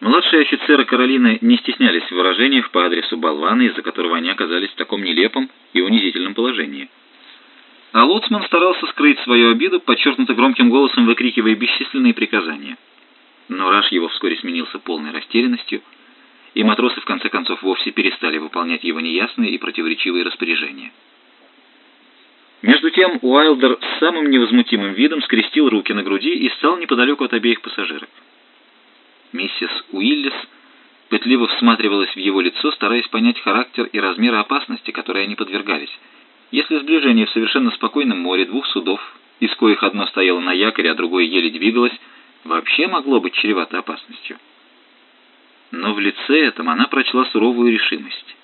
Младшие офицеры Каролины не стеснялись в выражениях по адресу болвана, из-за которого они оказались в таком нелепом и унизительном положении. А Лоцман старался скрыть свою обиду, подчеркнуто громким голосом выкрикивая бесчисленные приказания. Но раж его вскоре сменился полной растерянностью, и матросы в конце концов вовсе перестали выполнять его неясные и противоречивые распоряжения. Между тем Уайлдер с самым невозмутимым видом скрестил руки на груди и стал неподалеку от обеих пассажиров. Миссис Уиллис пытливо всматривалась в его лицо, стараясь понять характер и размеры опасности, которой они подвергались. Если сближение в совершенно спокойном море двух судов, из коих одно стояло на якоре, а другое еле двигалось, вообще могло быть чревато опасностью. Но в лице этом она прочла суровую решимость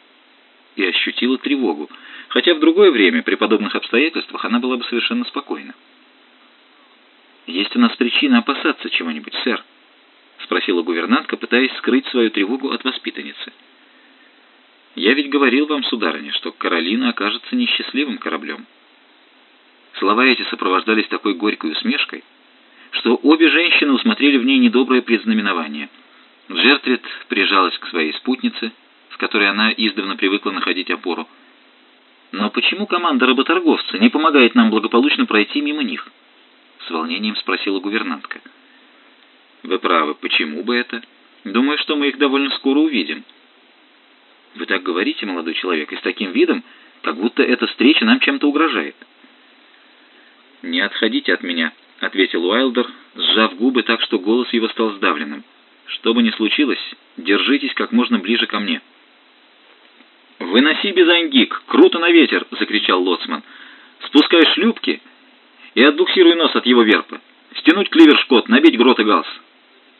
и ощутила тревогу, хотя в другое время, при подобных обстоятельствах, она была бы совершенно спокойна. «Есть у нас причина опасаться чего-нибудь, сэр», — спросила гувернантка, пытаясь скрыть свою тревогу от воспитанницы. «Я ведь говорил вам, сударыня, что Каролина окажется несчастливым кораблем». Слова эти сопровождались такой горькой усмешкой, что обе женщины усмотрели в ней недоброе предзнаменование. Джертвит прижалась к своей спутнице, в которой она издавна привыкла находить опору. «Но почему команда работорговца не помогает нам благополучно пройти мимо них?» — с волнением спросила гувернантка. «Вы правы. Почему бы это? Думаю, что мы их довольно скоро увидим». «Вы так говорите, молодой человек, и с таким видом, как будто эта встреча нам чем-то угрожает». «Не отходите от меня», — ответил Уайлдер, сжав губы так, что голос его стал сдавленным. «Что бы ни случилось, держитесь как можно ближе ко мне». «Выноси безангик! Круто на ветер!» — закричал лоцман. «Спускай шлюпки и отбуксируй нос от его верпа. Стянуть кливершкот, набить грот и галс».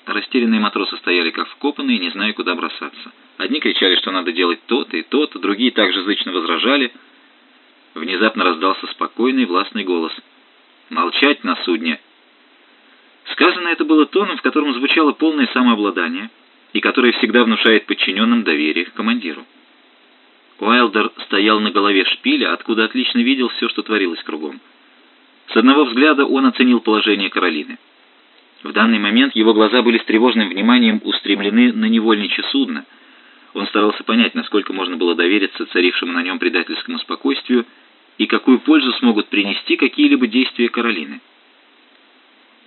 Растерянные матросы стояли как вкопанные, не зная, куда бросаться. Одни кричали, что надо делать то-то и то-то, другие также зычно возражали. Внезапно раздался спокойный властный голос. «Молчать на судне!» Сказано это было тоном, в котором звучало полное самообладание, и которое всегда внушает подчиненным доверие к командиру. Уайлдер стоял на голове шпиля, откуда отлично видел все, что творилось кругом. С одного взгляда он оценил положение Каролины. В данный момент его глаза были с тревожным вниманием устремлены на невольничье судно. Он старался понять, насколько можно было довериться царившему на нем предательскому спокойствию и какую пользу смогут принести какие-либо действия Каролины.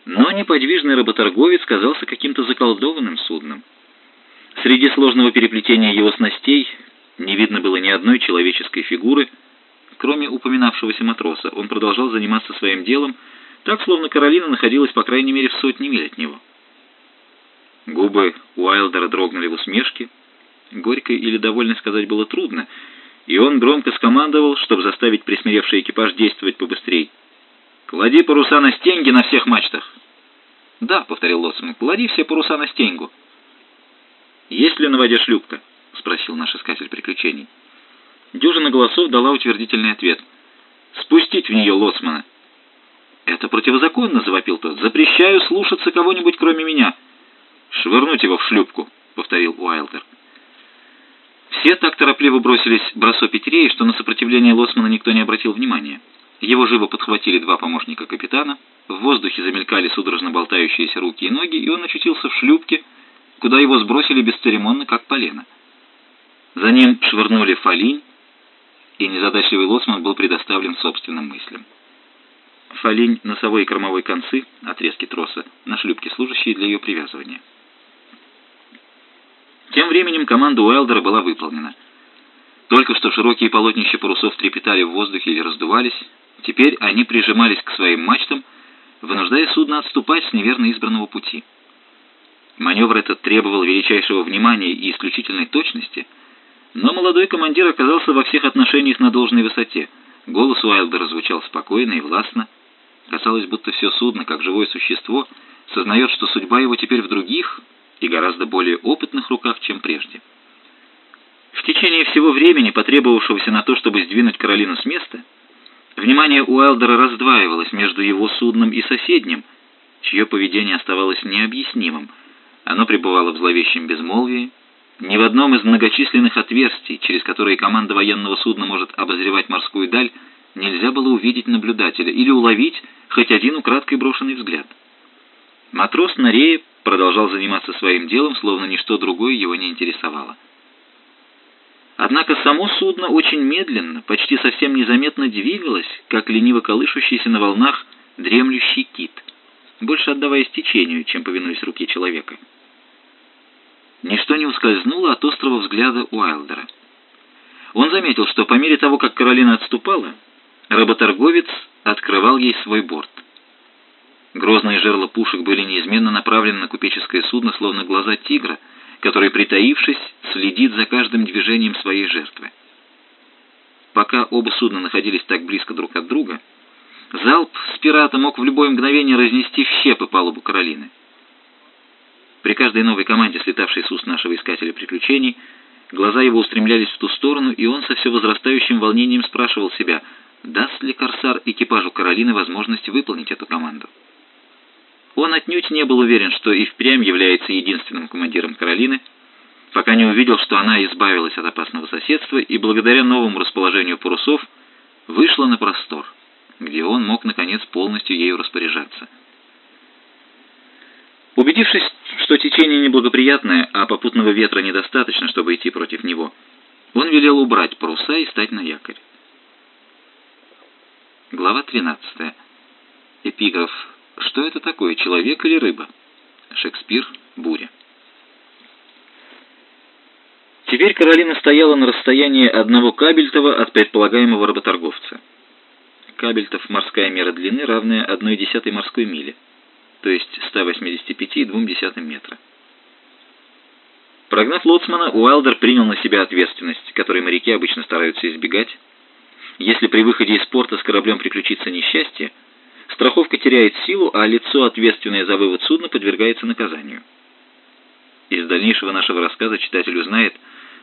Но неподвижный работорговец казался каким-то заколдованным судном. Среди сложного переплетения его снастей не видно было ни одной человеческой фигуры, кроме упоминавшегося матроса. Он продолжал заниматься своим делом, так, словно Каролина находилась по крайней мере в сотне миль от него. Губы Уайлдера дрогнули в усмешке. Горько или довольно сказать было трудно, и он громко скомандовал, чтобы заставить присмиревший экипаж действовать побыстрее. «Клади паруса на стенги на всех мачтах!» «Да», — повторил Лоцман, — «клади все паруса на стеньгу». «Есть ли на воде шлюпка?» — спросил наш искатель приключений. Дюжина голосов дала утвердительный ответ. «Спустить в нее Лоцмана!» «Это противозаконно!» — завопил тот. «Запрещаю слушаться кого-нибудь, кроме меня!» «Швырнуть его в шлюпку!» — повторил Уайлдер. Все так торопливо бросились бросопить рей, что на сопротивление Лосмана никто не обратил внимания. Его живо подхватили два помощника капитана, в воздухе замелькали судорожно болтающиеся руки и ноги, и он очутился в шлюпке, куда его сбросили бесцеремонно, как полено. За ним швырнули фалинь, и незадачливый лоцман был предоставлен собственным мыслям. Фалинь, носовой и кормовой концы, отрезки троса, на шлюпке, служащие для ее привязывания. Тем временем команда Уэлдера была выполнена. Только что широкие полотнища парусов трепетали в воздухе или раздувались, теперь они прижимались к своим мачтам, вынуждая судно отступать с неверно избранного пути. Маневр этот требовал величайшего внимания и исключительной точности, но молодой командир оказался во всех отношениях на должной высоте. Голос Уайлдера звучал спокойно и властно, Казалось, будто все судно, как живое существо, сознает, что судьба его теперь в других и гораздо более опытных руках, чем прежде. В течение всего времени, потребовавшегося на то, чтобы сдвинуть Каролину с места, внимание Уайлдера раздваивалось между его судном и соседним, чье поведение оставалось необъяснимым. Оно пребывало в зловещем безмолвии, ни в одном из многочисленных отверстий, через которые команда военного судна может обозревать морскую даль, нельзя было увидеть наблюдателя или уловить хоть один украдкой брошенный взгляд. Матрос на рее продолжал заниматься своим делом, словно ничто другое его не интересовало. Однако само судно очень медленно, почти совсем незаметно двигалось, как лениво колышущийся на волнах дремлющий кит, больше отдаваясь течению, чем повинуясь руке человека. Ничто не ускользнуло от острого взгляда Уайлдера. Он заметил, что по мере того, как Каролина отступала, работорговец открывал ей свой борт. Грозные жерла пушек были неизменно направлены на купеческое судно, словно глаза тигра, который, притаившись, следит за каждым движением своей жертвы. Пока оба судна находились так близко друг от друга, залп с пирата мог в любое мгновение разнести в щепы палубу Каролины. При каждой новой команде, слетавшей с уст нашего искателя приключений, глаза его устремлялись в ту сторону, и он со все возрастающим волнением спрашивал себя, даст ли корсар экипажу Каролины возможность выполнить эту команду. Он отнюдь не был уверен, что и впрямь является единственным командиром Каролины, пока не увидел, что она избавилась от опасного соседства и благодаря новому расположению парусов вышла на простор, где он мог, наконец, полностью ею распоряжаться. Убедившись, что течение неблагоприятное, а попутного ветра недостаточно, чтобы идти против него, он велел убрать паруса и стать на якорь. Глава 13. Эпиграф что это такое, человек или рыба? Шекспир «Буря». Теперь Каролина стояла на расстоянии одного кабельтова от предполагаемого работорговца. Кабельтов – морская мера длины, равная 1 десятой морской мили, то есть 185,2 метра. Прогнав лоцмана, Уайлдер принял на себя ответственность, которой моряки обычно стараются избегать. Если при выходе из порта с кораблем приключится несчастье, Страховка теряет силу, а лицо, ответственное за вывод судна, подвергается наказанию. Из дальнейшего нашего рассказа читатель узнает,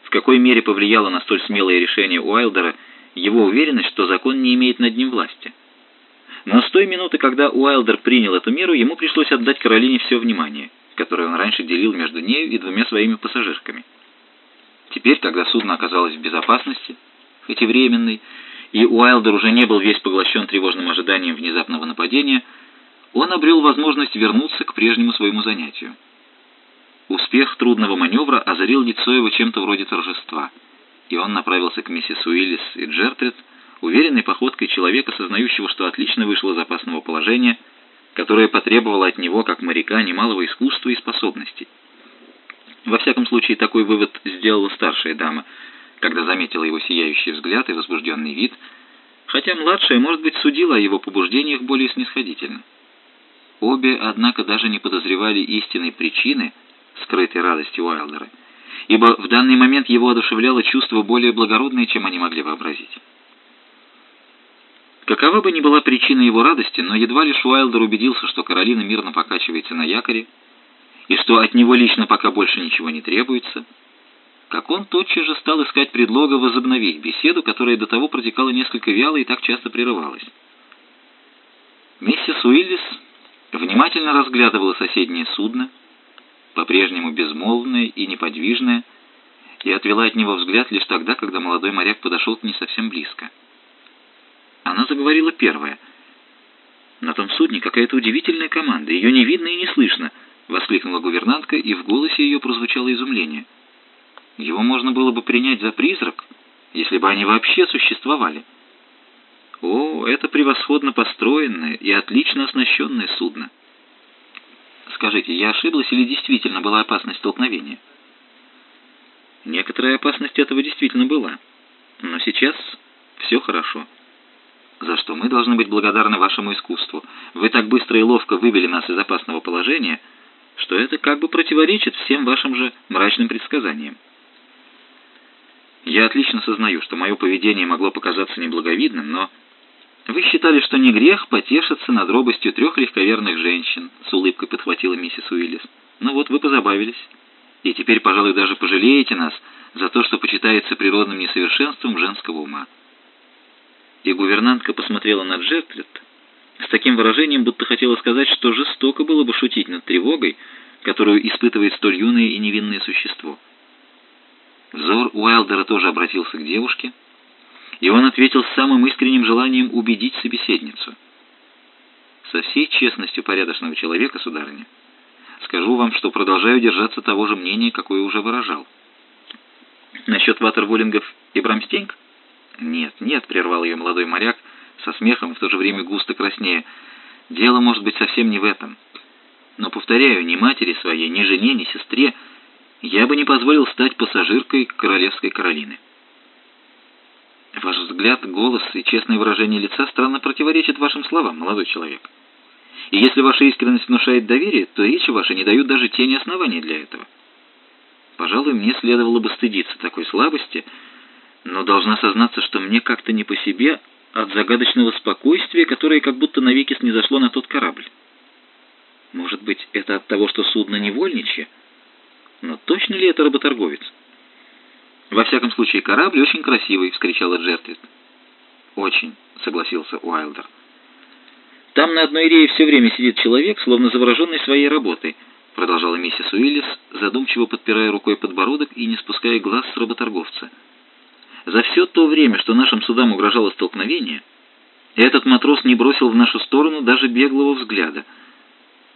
в какой мере повлияло на столь смелое решение Уайлдера его уверенность, что закон не имеет над ним власти. Но с той минуты, когда Уайлдер принял эту меру, ему пришлось отдать Каролине все внимание, которое он раньше делил между нею и двумя своими пассажирками. Теперь, когда судно оказалось в безопасности, хоть и временной, и Уайлдер уже не был весь поглощен тревожным ожиданием внезапного нападения, он обрел возможность вернуться к прежнему своему занятию. Успех трудного маневра озарил лицо его чем-то вроде торжества, и он направился к миссис Уиллис и Джертрид, уверенной походкой человека, сознающего, что отлично вышел из опасного положения, которое потребовало от него, как моряка, немалого искусства и способностей. Во всяком случае, такой вывод сделала старшая дама — когда заметила его сияющий взгляд и возбужденный вид, хотя младшая, может быть, судила о его побуждениях более снисходительно. Обе, однако, даже не подозревали истинной причины скрытой радости Уайлдера, ибо в данный момент его одушевляло чувство более благородное, чем они могли вообразить. Какова бы ни была причина его радости, но едва лишь Уайлдер убедился, что Каролина мирно покачивается на якоре, и что от него лично пока больше ничего не требуется – как он тотчас же стал искать предлога возобновить беседу, которая до того протекала несколько вяло и так часто прерывалась. Миссис Уиллис внимательно разглядывала соседнее судно, по-прежнему безмолвное и неподвижное, и отвела от него взгляд лишь тогда, когда молодой моряк подошел к ней совсем близко. Она заговорила первая. «На том судне какая-то удивительная команда, ее не видно и не слышно», — воскликнула гувернантка, и в голосе ее прозвучало изумление — его можно было бы принять за призрак, если бы они вообще существовали. О, это превосходно построенное и отлично оснащенное судно. Скажите, я ошиблась или действительно была опасность столкновения? Некоторая опасность этого действительно была. Но сейчас все хорошо. За что мы должны быть благодарны вашему искусству. Вы так быстро и ловко вывели нас из опасного положения, что это как бы противоречит всем вашим же мрачным предсказаниям. Я отлично сознаю, что мое поведение могло показаться неблаговидным, но... Вы считали, что не грех потешиться над робостью трех легковерных женщин, с улыбкой подхватила миссис Уиллис. Ну вот вы позабавились. И теперь, пожалуй, даже пожалеете нас за то, что почитается природным несовершенством женского ума. И гувернантка посмотрела на Джертрид с таким выражением, будто хотела сказать, что жестоко было бы шутить над тревогой, которую испытывает столь юное и невинное существо. Взор Уайлдера тоже обратился к девушке, и он ответил с самым искренним желанием убедить собеседницу. Со всей честностью порядочного человека, сударыня, скажу вам, что продолжаю держаться того же мнения, какое уже выражал. Насчет ватерволингов и брамстеньк? Нет, нет, прервал ее молодой моряк со смехом и в то же время густо краснея. Дело может быть совсем не в этом. Но, повторяю, ни матери своей, ни жене, ни сестре я бы не позволил стать пассажиркой королевской Каролины. Ваш взгляд, голос и честное выражение лица странно противоречат вашим словам, молодой человек. И если ваша искренность внушает доверие, то речи ваши не дают даже тени оснований для этого. Пожалуй, мне следовало бы стыдиться такой слабости, но должна сознаться, что мне как-то не по себе от загадочного спокойствия, которое как будто навеки снизошло на тот корабль. Может быть, это от того, что судно невольничье? Но точно ли это работорговец? «Во всяком случае, корабль очень красивый», — вскричала Джертвит. «Очень», — согласился Уайлдер. «Там на одной рее все время сидит человек, словно завороженный своей работой», — продолжала миссис Уиллис, задумчиво подпирая рукой подбородок и не спуская глаз с работорговца. «За все то время, что нашим судам угрожало столкновение, этот матрос не бросил в нашу сторону даже беглого взгляда.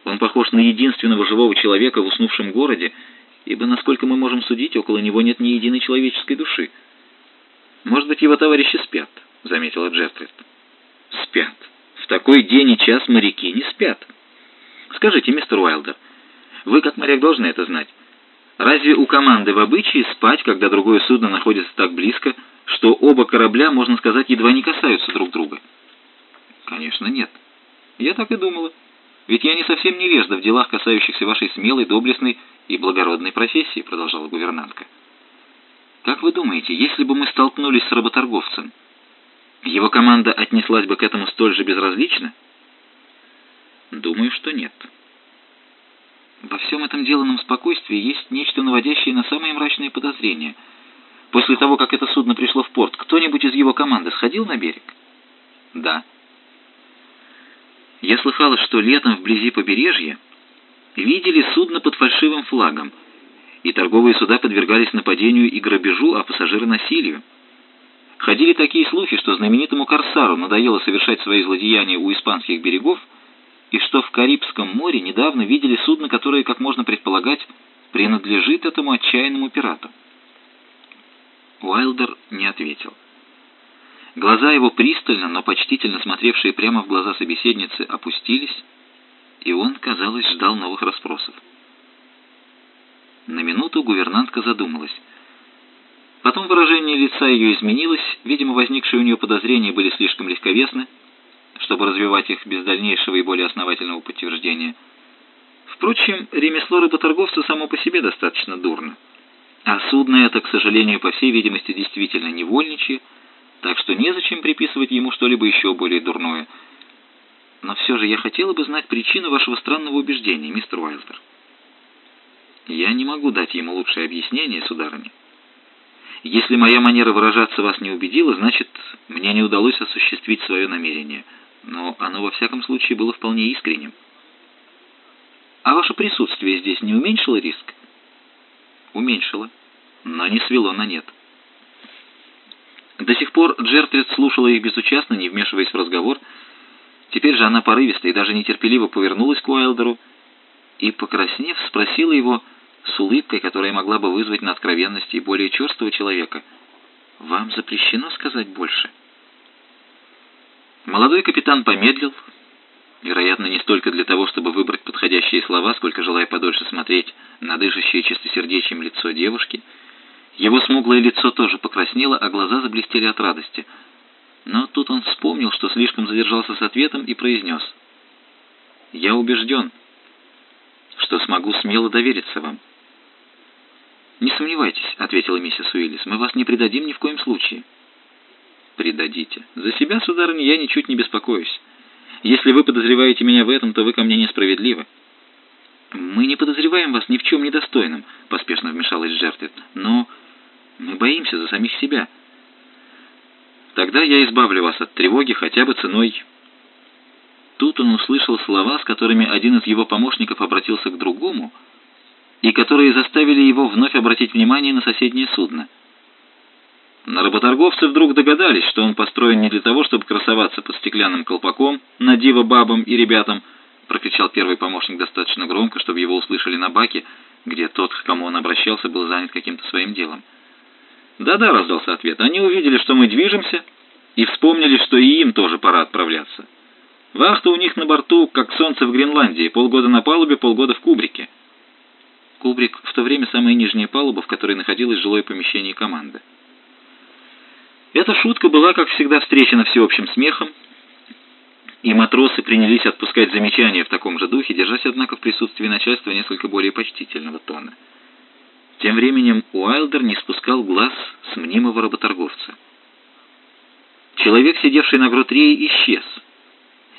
Он похож на единственного живого человека в уснувшем городе, ибо, насколько мы можем судить, около него нет ни единой человеческой души. «Может быть, его товарищи спят», — заметила Джертрид. «Спят. В такой день и час моряки не спят. Скажите, мистер Уайлдер, вы, как моряк, должны это знать. Разве у команды в обычае спать, когда другое судно находится так близко, что оба корабля, можно сказать, едва не касаются друг друга?» «Конечно, нет. Я так и думала. Ведь я не совсем невежда в делах, касающихся вашей смелой, доблестной и благородной профессии», — продолжала гувернантка. «Как вы думаете, если бы мы столкнулись с работорговцем, его команда отнеслась бы к этому столь же безразлично?» «Думаю, что нет». Во всем этом деланном спокойствии есть нечто наводящее на самые мрачные подозрения. После того, как это судно пришло в порт, кто-нибудь из его команды сходил на берег? Да. Я слыхала, что летом вблизи побережья видели судно под фальшивым флагом, и торговые суда подвергались нападению и грабежу, а пассажиры насилию. Ходили такие слухи, что знаменитому корсару надоело совершать свои злодеяния у испанских берегов, и что в Карибском море недавно видели судно, которое, как можно предполагать, принадлежит этому отчаянному пирату. Уайлдер не ответил. Глаза его пристально, но почтительно смотревшие прямо в глаза собеседницы, опустились, и он, казалось, ждал новых расспросов. На минуту гувернантка задумалась. Потом выражение лица ее изменилось, видимо, возникшие у нее подозрения были слишком легковесны, чтобы развивать их без дальнейшего и более основательного подтверждения. Впрочем, ремесло рыботорговца само по себе достаточно дурно. А судно это, к сожалению, по всей видимости, действительно невольничье, так что незачем приписывать ему что-либо еще более дурное – но все же я хотела бы знать причину вашего странного убеждения, мистер Уайлдер. Я не могу дать ему лучшее объяснение, сударыня. Если моя манера выражаться вас не убедила, значит, мне не удалось осуществить свое намерение. Но оно во всяком случае было вполне искренним. А ваше присутствие здесь не уменьшило риск? Уменьшило, но не свело на нет. До сих пор Джертрид слушала их безучастно, не вмешиваясь в разговор, Теперь же она порывисто и даже нетерпеливо повернулась к Уайлдеру и, покраснев, спросила его с улыбкой, которая могла бы вызвать на откровенности более черствого человека, «Вам запрещено сказать больше?» Молодой капитан помедлил, вероятно, не столько для того, чтобы выбрать подходящие слова, сколько желая подольше смотреть на дышащее чистосердечием лицо девушки. Его смуглое лицо тоже покраснело, а глаза заблестели от радости — но тут он вспомнил, что слишком задержался с ответом и произнес. «Я убежден, что смогу смело довериться вам». «Не сомневайтесь», — ответила миссис Уиллис, — «мы вас не предадим ни в коем случае». «Предадите. За себя, сударыня, я ничуть не беспокоюсь. Если вы подозреваете меня в этом, то вы ко мне несправедливы». «Мы не подозреваем вас ни в чем недостойном», — поспешно вмешалась Джертед. «Но мы боимся за самих себя». Тогда я избавлю вас от тревоги хотя бы ценой...» Тут он услышал слова, с которыми один из его помощников обратился к другому, и которые заставили его вновь обратить внимание на соседнее судно. На работорговцы вдруг догадались, что он построен не для того, чтобы красоваться под стеклянным колпаком на диво бабам и ребятам, прокричал первый помощник достаточно громко, чтобы его услышали на баке, где тот, к кому он обращался, был занят каким-то своим делом. «Да-да», — раздался ответ, — «они увидели, что мы движемся, и вспомнили, что и им тоже пора отправляться. Вахта у них на борту, как солнце в Гренландии, полгода на палубе, полгода в кубрике». Кубрик в то время самая нижняя палуба, в которой находилось жилое помещение команды. Эта шутка была, как всегда, встречена всеобщим смехом, и матросы принялись отпускать замечания в таком же духе, держась, однако, в присутствии начальства несколько более почтительного тона. Тем временем Уайлдер не спускал глаз с мнимого работорговца. Человек, сидевший на гротрее, исчез,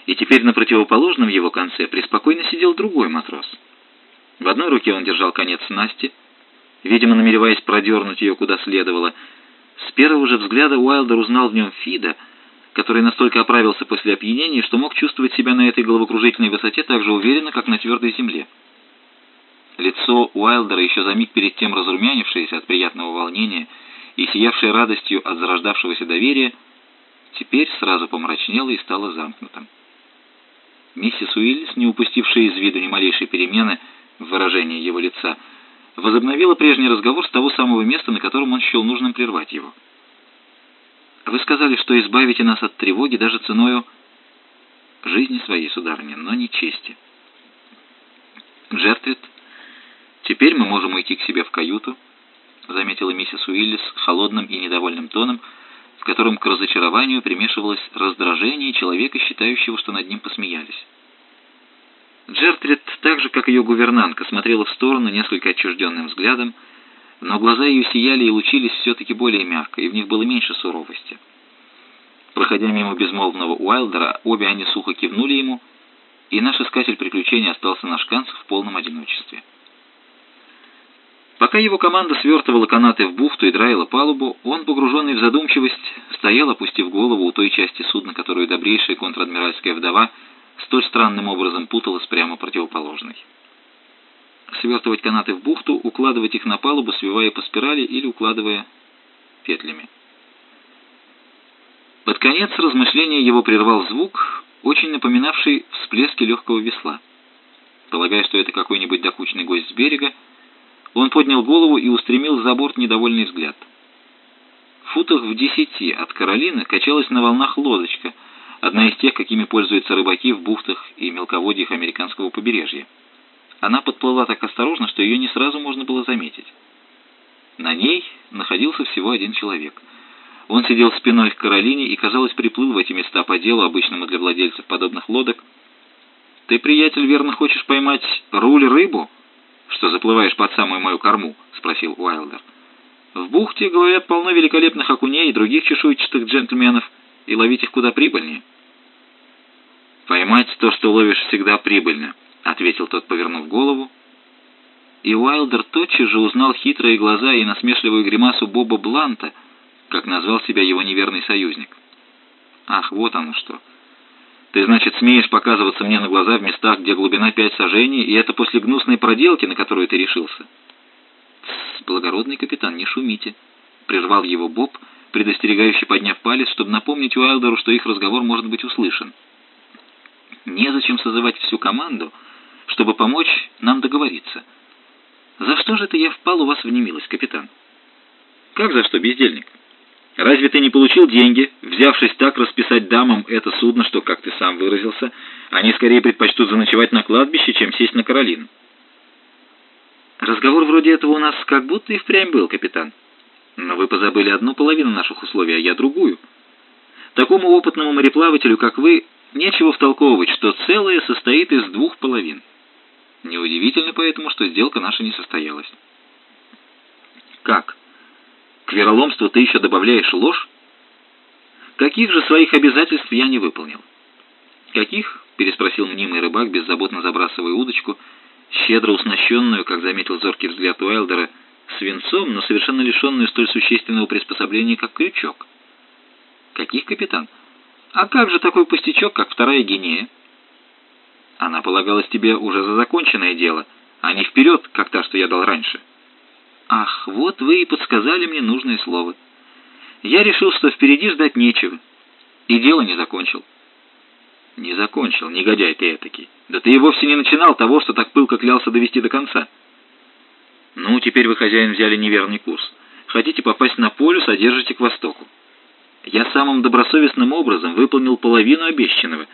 и теперь на противоположном его конце преспокойно сидел другой матрос. В одной руке он держал конец снасти, видимо, намереваясь продернуть ее куда следовало, с первого же взгляда Уайлдер узнал в нем Фида, который настолько оправился после опьянения, что мог чувствовать себя на этой головокружительной высоте так же уверенно, как на твердой земле. Лицо Уайлдера, еще за миг перед тем разрумянившееся от приятного волнения и сиявшее радостью от зарождавшегося доверия, теперь сразу помрачнело и стало замкнутым. Миссис Уиллис, не упустившая из виду ни малейшей перемены в выражении его лица, возобновила прежний разговор с того самого места, на котором он счел нужным прервать его. «Вы сказали, что избавите нас от тревоги даже ценою жизни своей, сударыня, но не чести». Джертрид, теперь мы можем уйти к себе в каюту, заметила миссис Уиллис холодным и недовольным тоном, в котором к разочарованию примешивалось раздражение человека, считающего, что над ним посмеялись. Джертрид, так же как ее гувернантка, смотрела в сторону несколько отчужденным взглядом, но глаза ее сияли и лучились все-таки более мягко, и в них было меньше суровости. Проходя мимо безмолвного Уайлдера, обе они сухо кивнули ему, и наш искатель приключений остался на шканцах в полном одиночестве. Пока его команда свертывала канаты в бухту и драила палубу, он, погруженный в задумчивость, стоял, опустив голову у той части судна, которую добрейшая контр-адмиральская вдова — столь странным образом путалась прямо противоположной. Свертывать канаты в бухту, укладывать их на палубу, свивая по спирали или укладывая петлями. Под конец размышления его прервал звук, очень напоминавший всплески легкого весла. Полагая, что это какой-нибудь докучный гость с берега, он поднял голову и устремил за борт недовольный взгляд. В футах в десяти от Каролины качалась на волнах лодочка — одна из тех, какими пользуются рыбаки в бухтах и мелководьях американского побережья. Она подплыла так осторожно, что ее не сразу можно было заметить. На ней находился всего один человек. Он сидел спиной к Каролине и, казалось, приплыл в эти места по делу, обычному для владельцев подобных лодок. «Ты, приятель, верно хочешь поймать руль рыбу, что заплываешь под самую мою корму?» — спросил Уайлдер. «В бухте, говорят, полно великолепных окуней и других чешуйчатых джентльменов, и ловить их куда прибыльнее». «Поймать то, что ловишь, всегда прибыльно», — ответил тот, повернув голову. И Уайлдер тотчас же узнал хитрые глаза и насмешливую гримасу Боба Бланта, как назвал себя его неверный союзник. «Ах, вот оно что! Ты, значит, смеешь показываться мне на глаза в местах, где глубина пять сажений, и это после гнусной проделки, на которую ты решился?» «Тсс, благородный капитан, не шумите», — прервал его Боб, предостерегающе подняв палец, чтобы напомнить Уайлдеру, что их разговор может быть услышан. Незачем созывать всю команду, чтобы помочь нам договориться. За что же это я впал у вас в немилость, капитан? Как за что, бездельник? Разве ты не получил деньги, взявшись так расписать дамам это судно, что, как ты сам выразился, они скорее предпочтут заночевать на кладбище, чем сесть на Каролину? Разговор вроде этого у нас как будто и впрямь был, капитан. Но вы позабыли одну половину наших условий, а я другую. Такому опытному мореплавателю, как вы, Нечего втолковывать, что целое состоит из двух половин. Неудивительно поэтому, что сделка наша не состоялась. Как? К вероломству ты еще добавляешь ложь? Каких же своих обязательств я не выполнил? Каких? Переспросил мнимый рыбак, беззаботно забрасывая удочку, щедро уснащенную, как заметил зоркий взгляд Уайлдера, свинцом, но совершенно лишенную столь существенного приспособления, как крючок. Каких, капитан? А как же такой пустячок, как вторая гинея? Она полагалась тебе уже за законченное дело, а не вперед, как та, что я дал раньше. Ах, вот вы и подсказали мне нужное слово. я решил, что впереди ждать нечего, и дело не закончил. Не закончил, негодяй ты этакий. Да ты и вовсе не начинал того, что так пылко клялся довести до конца. Ну, теперь вы, хозяин, взяли неверный курс. Хотите попасть на полюс, а к востоку. Я самым добросовестным образом выполнил половину обещанного,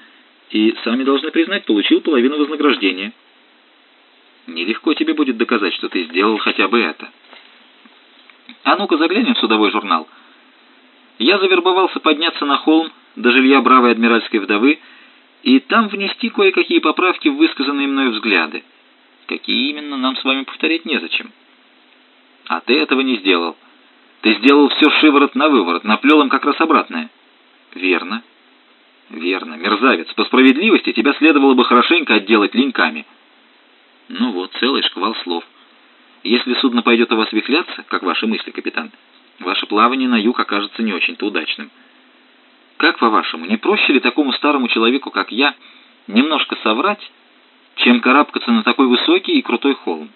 и, сами должны признать, получил половину вознаграждения. Нелегко тебе будет доказать, что ты сделал хотя бы это. А ну-ка заглянем в судовой журнал. Я завербовался подняться на холм до жилья бравой адмиральской вдовы и там внести кое-какие поправки в высказанные мною взгляды. Какие именно, нам с вами повторять незачем. А ты этого не сделал. Ты сделал все шиворот на выворот, наплел им как раз обратное. Верно. Верно, мерзавец. По справедливости тебя следовало бы хорошенько отделать линьками. Ну вот, целый шквал слов. Если судно пойдет у вас вихляться, как ваши мысли, капитан, ваше плавание на юг окажется не очень-то удачным. Как, по-вашему, не проще ли такому старому человеку, как я, немножко соврать, чем карабкаться на такой высокий и крутой холм?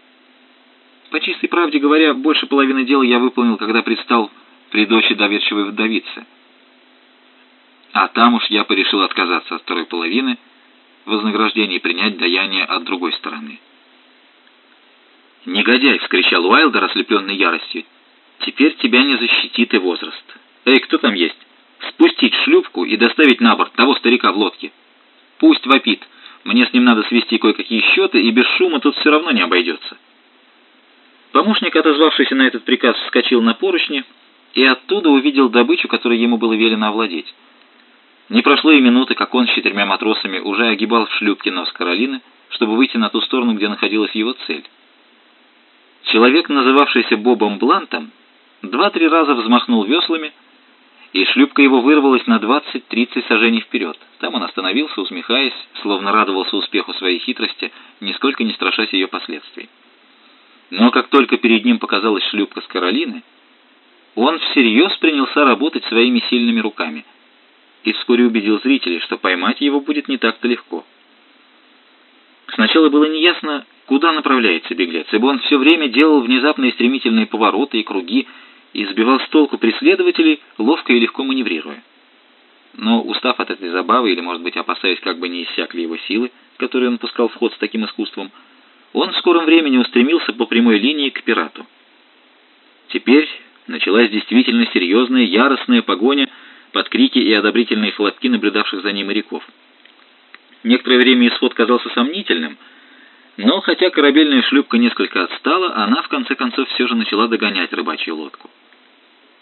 По чистой правде говоря, больше половины дела я выполнил, когда предстал при дочи доверчивой вдовицы. А там уж я порешил отказаться от второй половины вознаграждения и принять даяние от другой стороны. «Негодяй!» — вскричал Уайлдер, ослепленный яростью. «Теперь тебя не защитит и возраст. Эй, кто там есть? Спустить шлюпку и доставить на борт того старика в лодке. Пусть вопит. Мне с ним надо свести кое-какие счеты, и без шума тут все равно не обойдется». Помощник, отозвавшийся на этот приказ, вскочил на поручни и оттуда увидел добычу, которой ему было велено овладеть. Не прошло и минуты, как он с четырьмя матросами уже огибал в шлюпке нос Каролины, чтобы выйти на ту сторону, где находилась его цель. Человек, называвшийся Бобом Блантом, два-три раза взмахнул веслами, и шлюпка его вырвалась на 20-30 сажений вперед. Там он остановился, усмехаясь, словно радовался успеху своей хитрости, нисколько не страшась ее последствий. Но как только перед ним показалась шлюпка с Каролины, он всерьез принялся работать своими сильными руками и вскоре убедил зрителей, что поймать его будет не так-то легко. Сначала было неясно, куда направляется беглец, ибо он все время делал внезапные стремительные повороты и круги и сбивал с толку преследователей, ловко и легко маневрируя. Но, устав от этой забавы, или, может быть, опасаясь, как бы не иссякли его силы, которые он пускал в ход с таким искусством, он в скором времени устремился по прямой линии к пирату. Теперь началась действительно серьезная, яростная погоня под крики и одобрительные хлопки наблюдавших за ней моряков. Некоторое время исход казался сомнительным, но хотя корабельная шлюпка несколько отстала, она в конце концов все же начала догонять рыбачью лодку.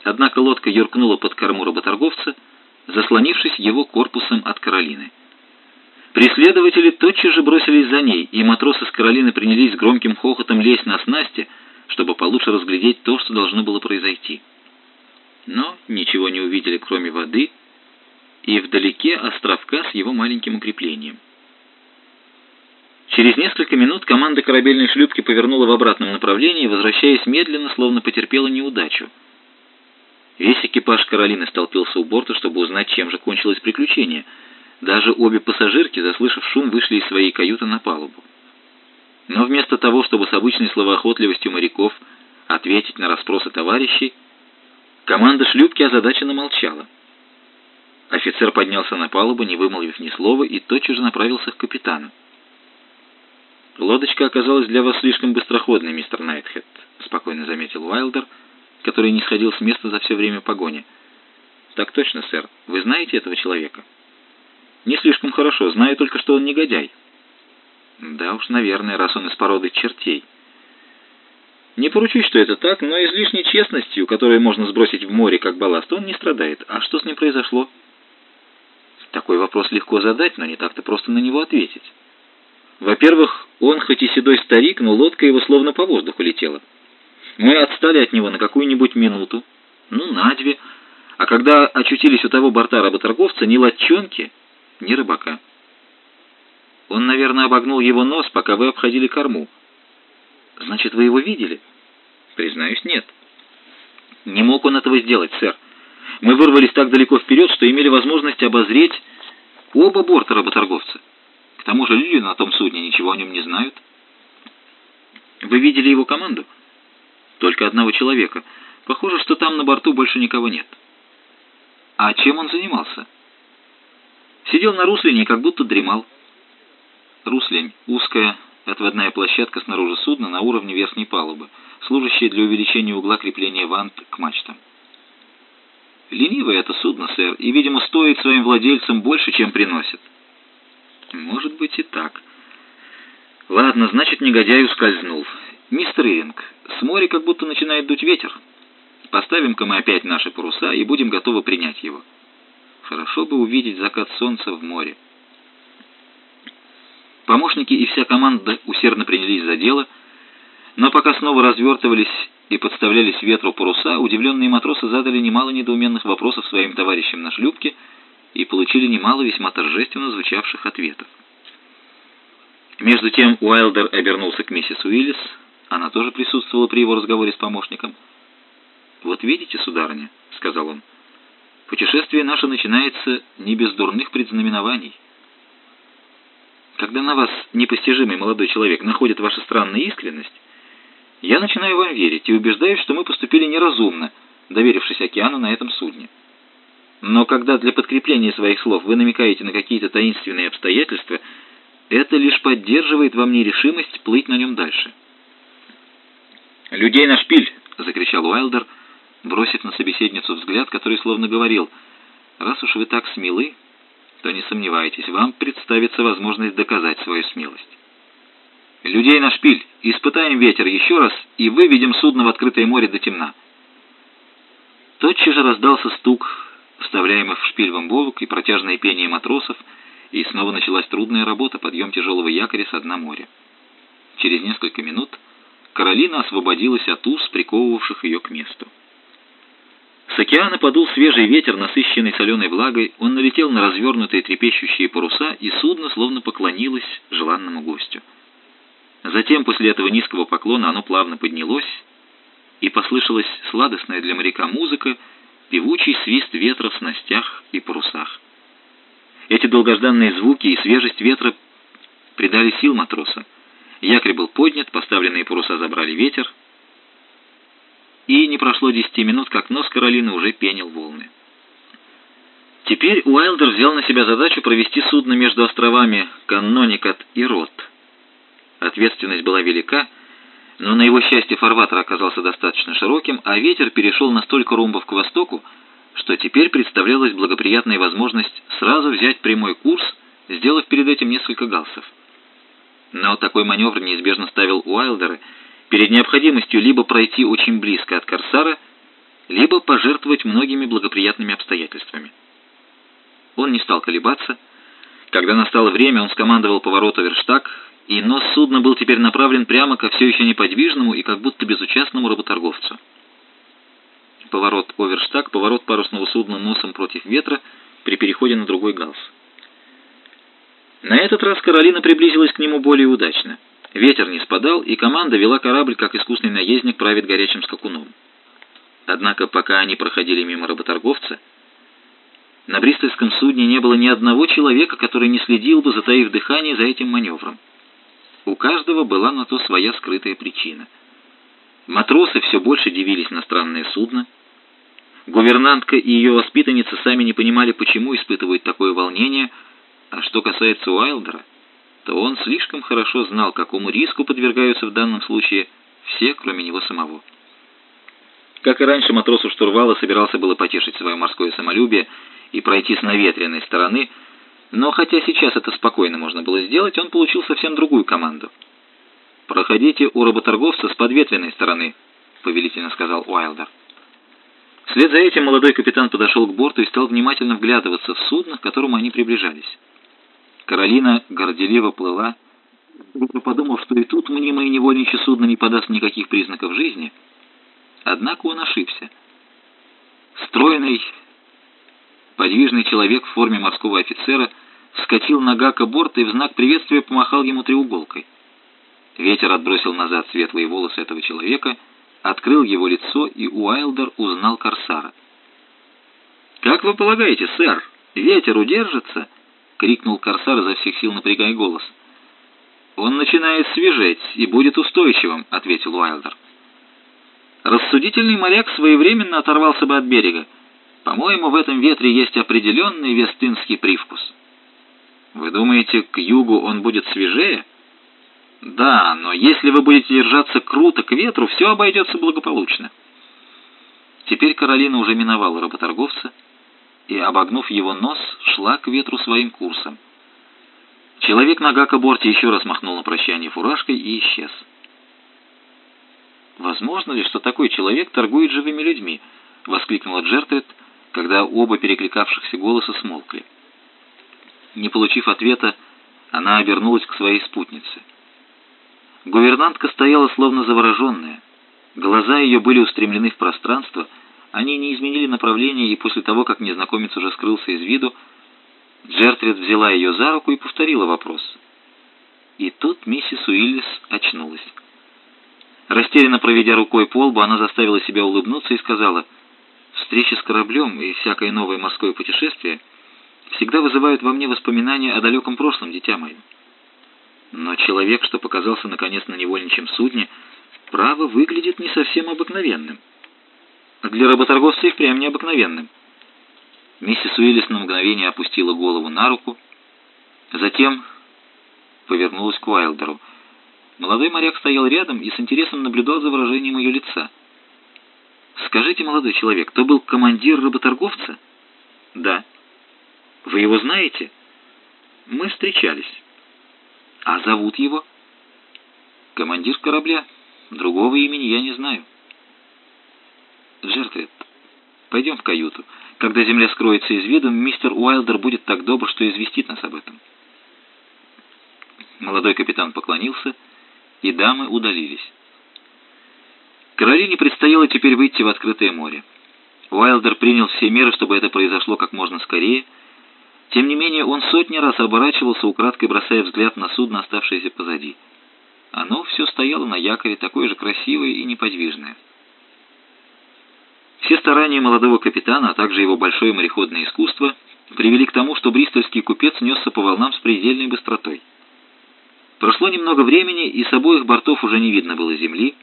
Однако лодка юркнула под корму работорговца, заслонившись его корпусом от Каролины. Преследователи тотчас же бросились за ней, и матросы с Каролины принялись громким хохотом лезть на снасти, чтобы получше разглядеть то, что должно было произойти. Но ничего не увидели, кроме воды, и вдалеке островка с его маленьким укреплением. Через несколько минут команда корабельной шлюпки повернула в обратном направлении, возвращаясь медленно, словно потерпела неудачу. Весь экипаж Каролины столпился у борта, чтобы узнать, чем же кончилось приключение — даже обе пассажирки, заслышав шум, вышли из своей каюты на палубу. Но вместо того, чтобы с обычной словоохотливостью моряков ответить на расспросы товарищей, команда шлюпки озадаченно молчала. Офицер поднялся на палубу, не вымолвив ни слова, и тотчас же направился к капитану. «Лодочка оказалась для вас слишком быстроходной, мистер Найтхед», — спокойно заметил Уайлдер, который не сходил с места за все время погони. «Так точно, сэр. Вы знаете этого человека?» «Не слишком хорошо. Знаю только, что он негодяй». «Да уж, наверное, раз он из породы чертей». «Не поручусь, что это так, но излишней честностью, которую можно сбросить в море как балласт, он не страдает. А что с ним произошло?» Такой вопрос легко задать, но не так-то просто на него ответить. Во-первых, он хоть и седой старик, но лодка его словно по воздуху летела. Мы отстали от него на какую-нибудь минуту, ну, на две, а когда очутились у того борта работорговца, ни лодчонки, ни рыбака. Он, наверное, обогнул его нос, пока вы обходили корму. Значит, вы его видели? Признаюсь, нет. Не мог он этого сделать, сэр. Мы вырвались так далеко вперед, что имели возможность обозреть оба борта работорговца. К тому же люди на том судне ничего о нем не знают. Вы видели его команду? Только одного человека. Похоже, что там на борту больше никого нет. А чем он занимался? Сидел на руслине и как будто дремал. Руслень — узкая отводная площадка снаружи судна на уровне верхней палубы, служащая для увеличения угла крепления вант к мачтам. Ленивое это судно, сэр, и, видимо, стоит своим владельцам больше, чем приносит. Может быть и так. Ладно, значит, негодяй ускользнул. Мистер Иринг, с моря как будто начинает дуть ветер. Поставим-ка мы опять наши паруса и будем готовы принять его. Хорошо бы увидеть закат солнца в море. Помощники и вся команда усердно принялись за дело, но пока снова развертывались и подставлялись ветру паруса, удивленные матросы задали немало недоуменных вопросов своим товарищам на шлюпке и получили немало весьма торжественно звучавших ответов. Между тем Уайлдер обернулся к миссис Уиллис, она тоже присутствовала при его разговоре с помощником. «Вот видите, сударыня», — сказал он, — «путешествие наше начинается не без дурных предзнаменований». Когда на вас, непостижимый молодой человек, находит ваша странная искренность, я начинаю вам верить и убеждаюсь, что мы поступили неразумно, доверившись океану на этом судне. Но когда для подкрепления своих слов вы намекаете на какие-то таинственные обстоятельства, это лишь поддерживает во мне решимость плыть на нем дальше. «Людей на шпиль!» — закричал Уайлдер, бросив на собеседницу взгляд, который словно говорил, «Раз уж вы так смелы, то не сомневайтесь, вам представится возможность доказать свою смелость. Людей на шпиль, испытаем ветер еще раз и выведем судно в открытое море до темна. Тотчас же раздался стук, вставляемых в шпиль бомбовок и протяжное пение матросов, и снова началась трудная работа, подъем тяжелого якоря со дна моря. Через несколько минут Каролина освободилась от уз, приковывавших ее к месту. С океана подул свежий ветер, насыщенный соленой влагой, он налетел на развернутые трепещущие паруса, и судно словно поклонилось желанному гостю. Затем, после этого низкого поклона, оно плавно поднялось, и послышалась сладостная для моряка музыка, певучий свист ветра в снастях и парусах. Эти долгожданные звуки и свежесть ветра придали сил матросам. Якорь был поднят, поставленные паруса забрали ветер, и не прошло десяти минут, как нос Каролины уже пенил волны. Теперь Уайлдер взял на себя задачу провести судно между островами Канноникат и Рот. Ответственность была велика, но на его счастье фарватер оказался достаточно широким, а ветер перешел на столько к востоку, что теперь представлялась благоприятная возможность сразу взять прямой курс, сделав перед этим несколько галсов. Но такой маневр неизбежно ставил Уайлдера перед необходимостью либо пройти очень близко от Корсара, либо пожертвовать многими благоприятными обстоятельствами. Он не стал колебаться. Когда настало время, он скомандовал поворот Оверштаг, и нос судна был теперь направлен прямо ко все еще неподвижному и как будто безучастному работорговцу. Поворот Оверштаг, поворот парусного судна носом против ветра при переходе на другой галс. На этот раз Каролина приблизилась к нему более удачно. Ветер не спадал, и команда вела корабль, как искусный наездник правит горячим скакуном. Однако, пока они проходили мимо работорговца, на бристольском судне не было ни одного человека, который не следил бы, затаив дыхание, за этим маневром. У каждого была на то своя скрытая причина. Матросы все больше дивились на странное судно. Гувернантка и ее воспитанница сами не понимали, почему испытывают такое волнение, а что касается Уайлдера, то он слишком хорошо знал, какому риску подвергаются в данном случае все, кроме него самого. Как и раньше, матрос у штурвала собирался было потешить свое морское самолюбие и пройти с наветренной стороны, но хотя сейчас это спокойно можно было сделать, он получил совсем другую команду. «Проходите у работорговца с подветренной стороны», — повелительно сказал Уайлдер. Вслед за этим молодой капитан подошел к борту и стал внимательно вглядываться в судно, к которому они приближались. Каролина горделиво плыла, подумав, что и тут мнимое невольничье судно не подаст никаких признаков жизни. Однако он ошибся. Стройный, подвижный человек в форме морского офицера вскочил на гака борта и в знак приветствия помахал ему треуголкой. Ветер отбросил назад светлые волосы этого человека, открыл его лицо, и Уайлдер узнал Корсара. «Как вы полагаете, сэр, ветер удержится?» — крикнул Корсар изо всех сил, напрягая голос. «Он начинает свежеть и будет устойчивым», — ответил Уайлдер. Рассудительный моряк своевременно оторвался бы от берега. По По-моему, в этом ветре есть определенный вестынский привкус. Вы думаете, к югу он будет свежее? Да, но если вы будете держаться круто к ветру, все обойдется благополучно. Теперь Каролина уже миновала работорговца и, обогнув его нос, шла к ветру своим курсом. Человек на гакоборте еще раз махнул на прощание фуражкой и исчез. «Возможно ли, что такой человек торгует живыми людьми?» — воскликнула Джертрид, когда оба перекликавшихся голоса смолкли. Не получив ответа, она обернулась к своей спутнице. Гувернантка стояла словно завороженная. Глаза ее были устремлены в пространство, они не изменили направления, и после того, как незнакомец уже скрылся из виду, Джертрид взяла ее за руку и повторила вопрос. И тут миссис Уиллис очнулась. Растерянно проведя рукой по лбу, она заставила себя улыбнуться и сказала, «Встреча с кораблем и всякое новое морское путешествие всегда вызывают во мне воспоминания о далеком прошлом, дитя мое. Но человек, что показался наконец на невольничьем судне, право выглядит не совсем обыкновенным. Для работорговца и впрямь необыкновенным. Миссис Уиллис на мгновение опустила голову на руку, затем повернулась к Уайлдеру. Молодой моряк стоял рядом и с интересом наблюдал за выражением ее лица. «Скажите, молодой человек, кто был командир работорговца?» «Да». «Вы его знаете?» «Мы встречались». «А зовут его?» «Командир корабля. Другого имени я не знаю». «Джертрид, пойдем в каюту. Когда земля скроется из виду, мистер Уайлдер будет так добр, что известит нас об этом». Молодой капитан поклонился, и дамы удалились. Каролине предстояло теперь выйти в открытое море. Уайлдер принял все меры, чтобы это произошло как можно скорее. Тем не менее, он сотни раз оборачивался, украдкой бросая взгляд на судно, оставшееся позади. Оно все стояло на якоре, такое же красивое и неподвижное. Все старания молодого капитана, а также его большое мореходное искусство привели к тому, что бристольский купец несся по волнам с предельной быстротой. Прошло немного времени, и с обоих бортов уже не видно было земли,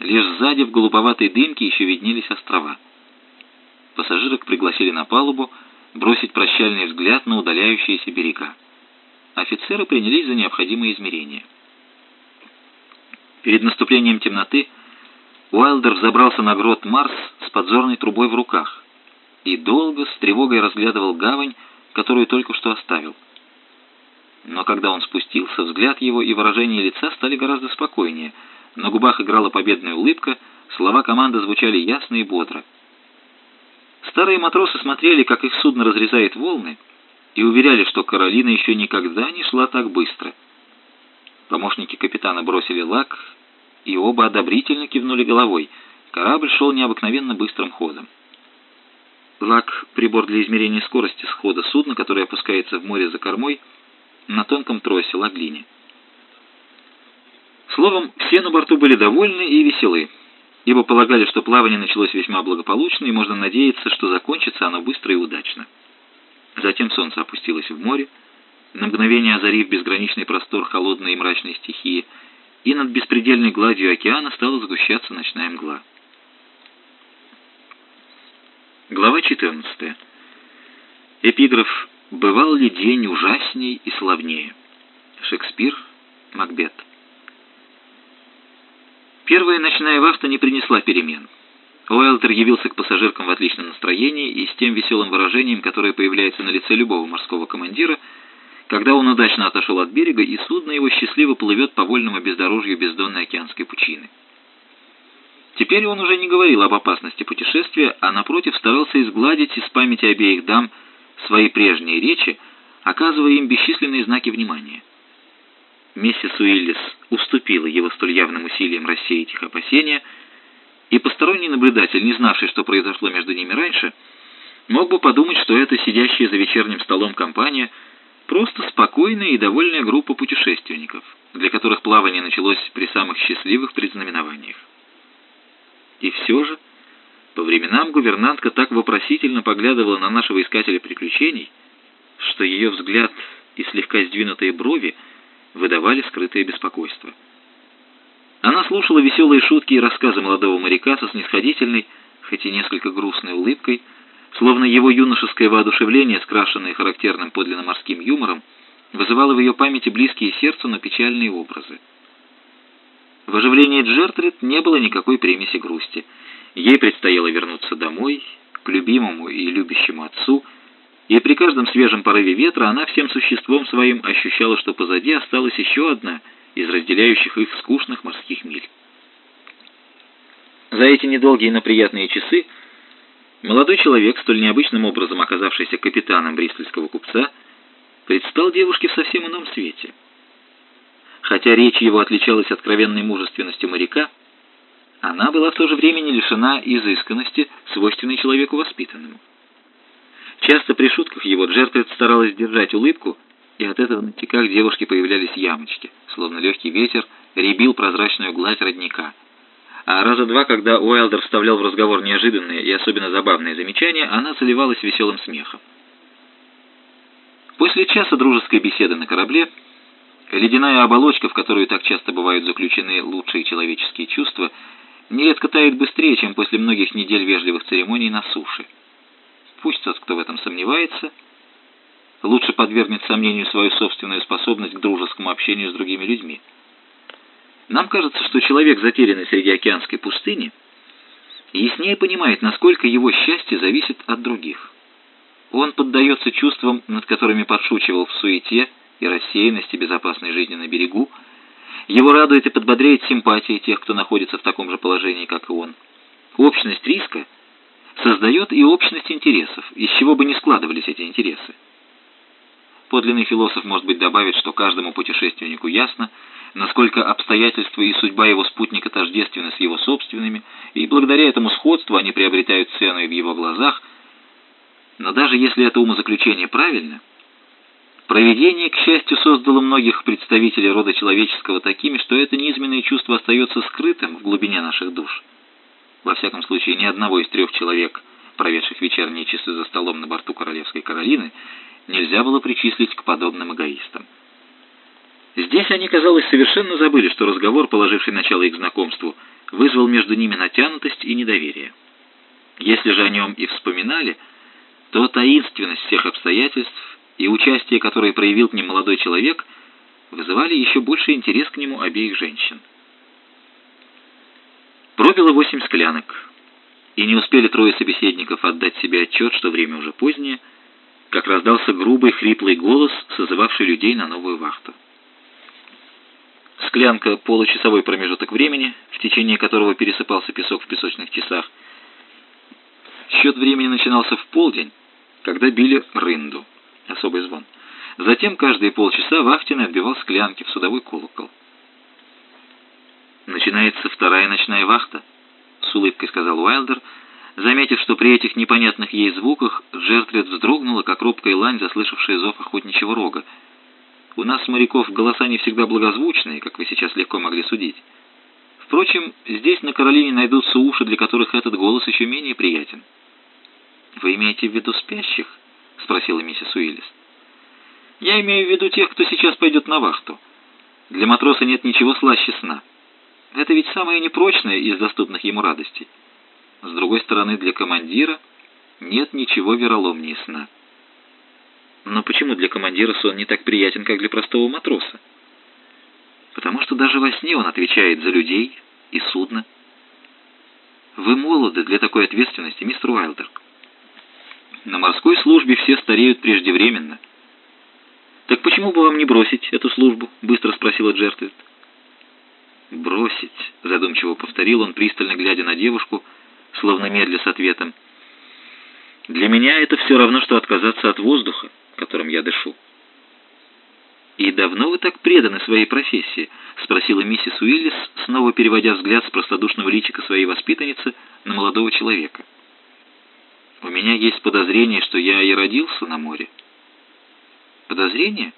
лишь сзади в голубоватой дымке еще виднелись острова. Пассажирок пригласили на палубу бросить прощальный взгляд на удаляющиеся берега. Офицеры принялись за необходимые измерения. Перед наступлением темноты Уайлдер взобрался на грот Марс с подзорной трубой в руках и долго с тревогой разглядывал гавань, которую только что оставил. Но когда он спустился, взгляд его и выражение лица стали гораздо спокойнее. На губах играла победная улыбка, слова команды звучали ясно и бодро. Старые матросы смотрели, как их судно разрезает волны, и уверяли, что Каролина еще никогда не шла так быстро. Помощники капитана бросили лак и оба одобрительно кивнули головой. Корабль шел необыкновенно быстрым ходом. Лак — прибор для измерения скорости схода судна, которое опускается в море за кормой на тонком тросе лаглине. Словом, все на борту были довольны и веселы, ибо полагали, что плавание началось весьма благополучно, и можно надеяться, что закончится оно быстро и удачно. Затем солнце опустилось в море, на мгновение озарив безграничный простор холодной и мрачной стихии, и над беспредельной гладью океана стала сгущаться ночная мгла. Глава 14. Эпиграф «Бывал ли день ужасней и славнее?» Шекспир, Макбет. Первая ночная вахта не принесла перемен. Уэлтер явился к пассажиркам в отличном настроении и с тем веселым выражением, которое появляется на лице любого морского командира – когда он удачно отошел от берега, и судно его счастливо плывет по вольному бездорожью бездонной океанской пучины. Теперь он уже не говорил об опасности путешествия, а напротив старался изгладить из памяти обеих дам свои прежние речи, оказывая им бесчисленные знаки внимания. Миссис Уиллис уступила его столь явным усилиям рассеять их опасения, и посторонний наблюдатель, не знавший, что произошло между ними раньше, мог бы подумать, что это сидящая за вечерним столом компания – Просто спокойная и довольная группа путешественников, для которых плавание началось при самых счастливых предзнаменованиях. И все же, по временам гувернантка так вопросительно поглядывала на нашего искателя приключений, что ее взгляд и слегка сдвинутые брови выдавали скрытое беспокойство. Она слушала веселые шутки и рассказы молодого моряка со снисходительной, хоть и несколько грустной улыбкой, Словно его юношеское воодушевление, скрашенное характерным подлинно морским юмором, вызывало в ее памяти близкие сердцу, но печальные образы. В оживлении Джертрид не было никакой примеси грусти. Ей предстояло вернуться домой, к любимому и любящему отцу, и при каждом свежем порыве ветра она всем существом своим ощущала, что позади осталась еще одна из разделяющих их скучных морских миль. За эти недолгие, но приятные часы молодой человек, столь необычным образом оказавшийся капитаном бристольского купца, предстал девушке в совсем ином свете. Хотя речь его отличалась откровенной мужественностью моряка, она была в то же время не лишена изысканности, свойственной человеку воспитанному. Часто при шутках его Джертрид старалась держать улыбку, и от этого на теках девушки появлялись ямочки, словно легкий ветер ребил прозрачную гладь родника. А раза два, когда Уайлдер вставлял в разговор неожиданные и особенно забавные замечания, она заливалась веселым смехом. После часа дружеской беседы на корабле, ледяная оболочка, в которую так часто бывают заключены лучшие человеческие чувства, нередко тает быстрее, чем после многих недель вежливых церемоний на суше. Пусть тот, кто в этом сомневается, лучше подвергнет сомнению свою собственную способность к дружескому общению с другими людьми. Нам кажется, что человек, затерянный среди океанской пустыни, яснее понимает, насколько его счастье зависит от других. Он поддается чувствам, над которыми подшучивал в суете и рассеянности безопасной жизни на берегу, его радует и подбодряет симпатии тех, кто находится в таком же положении, как и он. Общность риска создает и общность интересов, из чего бы ни складывались эти интересы. Подлинный философ, может быть, добавит, что каждому путешественнику ясно, насколько обстоятельства и судьба его спутника тождественны с его собственными, и благодаря этому сходству они приобретают цену и в его глазах. Но даже если это умозаключение правильно, Провидение, к счастью, создало многих представителей рода человеческого такими, что это низменное чувство остается скрытым в глубине наших душ. Во всяком случае, ни одного из трех человек, проведших вечерние часы за столом на борту Королевской Каролины, нельзя было причислить к подобным эгоистам. Здесь они, казалось, совершенно забыли, что разговор, положивший начало их знакомству, вызвал между ними натянутость и недоверие. Если же о нем и вспоминали, то таинственность всех обстоятельств и участие, которое проявил к ним молодой человек, вызывали еще больше интерес к нему обеих женщин. Пробило восемь склянок, и не успели трое собеседников отдать себе отчет, что время уже позднее, как раздался грубый хриплый голос, созывавший людей на новую вахту. Склянка — получасовой промежуток времени, в течение которого пересыпался песок в песочных часах. Счет времени начинался в полдень, когда били рынду особый звон. Затем каждые полчаса вахтенный отбивал склянки в судовой колокол. «Начинается вторая ночная вахта», — с улыбкой сказал Уайлдер, заметив, что при этих непонятных ей звуках Джертрид вздрогнула, как робкая лань, заслышавшая зов охотничьего рога. «У нас, моряков, голоса не всегда благозвучные, как вы сейчас легко могли судить. Впрочем, здесь на Каролине найдутся уши, для которых этот голос еще менее приятен». «Вы имеете в виду спящих?» — спросила миссис Уиллис. «Я имею в виду тех, кто сейчас пойдет на вахту. Для матроса нет ничего слаще сна. Это ведь самое непрочное из доступных ему радостей. С другой стороны, для командира нет ничего вероломнее сна. Но почему для командира сон не так приятен, как для простого матроса? Потому что даже во сне он отвечает за людей и судно. Вы молоды для такой ответственности, мистер Уайлдер. На морской службе все стареют преждевременно. «Так почему бы вам не бросить эту службу?» — быстро спросила Джертвит. «Бросить», — задумчиво повторил он, пристально глядя на девушку, словно медля с ответом. «Для меня это все равно, что отказаться от воздуха, которым я дышу». «И давно вы так преданы своей профессии?» — спросила миссис Уиллис, снова переводя взгляд с простодушного личика своей воспитанницы на молодого человека. У меня есть подозрение, что я и родился на море. Подозрение?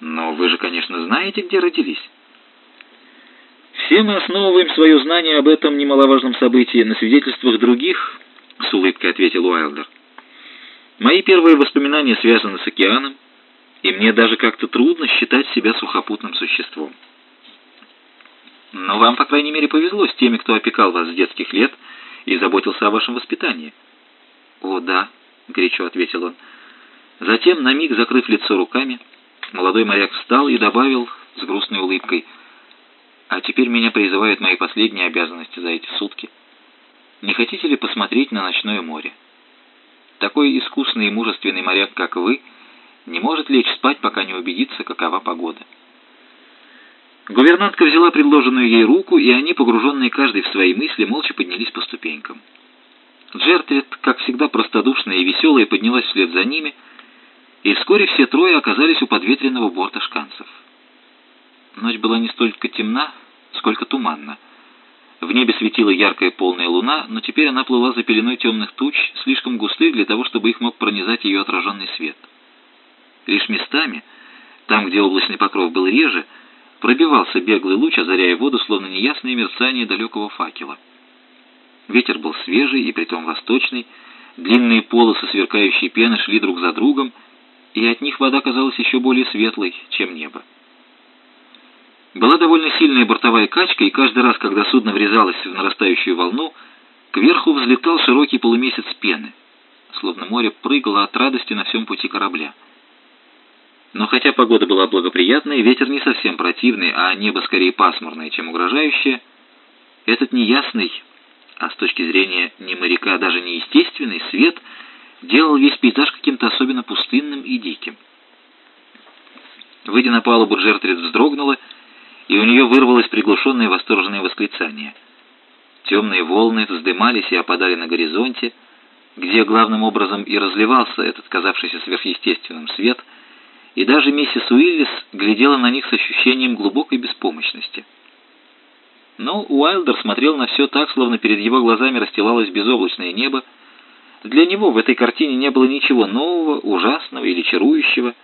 Но вы же, конечно, знаете, где родились. Все мы основываем свое знание об этом немаловажном событии на свидетельствах других, с улыбкой ответил Уайлдер. Мои первые воспоминания связаны с океаном, и мне даже как-то трудно считать себя сухопутным существом. Но вам, по крайней мере, повезло с теми, кто опекал вас с детских лет и заботился о вашем воспитании. «О, да», — горячо ответил он. Затем, на миг закрыв лицо руками, молодой моряк встал и добавил с грустной улыбкой, «А теперь меня призывают мои последние обязанности за эти сутки. Не хотите ли посмотреть на ночное море? Такой искусный и мужественный моряк, как вы, не может лечь спать, пока не убедится, какова погода». Гувернантка взяла предложенную ей руку, и они, погруженные каждый в свои мысли, молча поднялись по ступенькам. Джертрид, как всегда простодушная и веселая, поднялась вслед за ними, и вскоре все трое оказались у подветренного борта шканцев. Ночь была не столько темна, сколько туманна. В небе светила яркая полная луна, но теперь она плыла за пеленой темных туч, слишком густых для того, чтобы их мог пронизать ее отраженный свет. Лишь местами, там, где облачный покров был реже, пробивался беглый луч, озаряя воду, словно неясное мерцание далекого факела. Ветер был свежий и притом восточный, длинные полосы сверкающей пены шли друг за другом, и от них вода казалась еще более светлой, чем небо. Была довольно сильная бортовая качка, и каждый раз, когда судно врезалось в нарастающую волну, кверху взлетал широкий полумесяц пены, словно море прыгало от радости на всем пути корабля. Но хотя погода была благоприятной, ветер не совсем противный, а небо скорее пасмурное, чем угрожающее, этот неясный, а с точки зрения не моряка, а даже не естественный свет делал весь пейзаж каким-то особенно пустынным и диким. Выйдя на палубу, Джертрид вздрогнула, у нее вырвалось приглушенное восторженное восклицание. Темные волны вздымались и опадали на горизонте, где главным образом и разливался этот казавшийся сверхъестественным свет, и даже миссис Уиллис глядела на них с ощущением глубокой беспомощности. Но Уайлдер смотрел на все так, словно перед его глазами расстилалось безоблачное небо. Для него в этой картине не было ничего нового, ужасного или чарующего.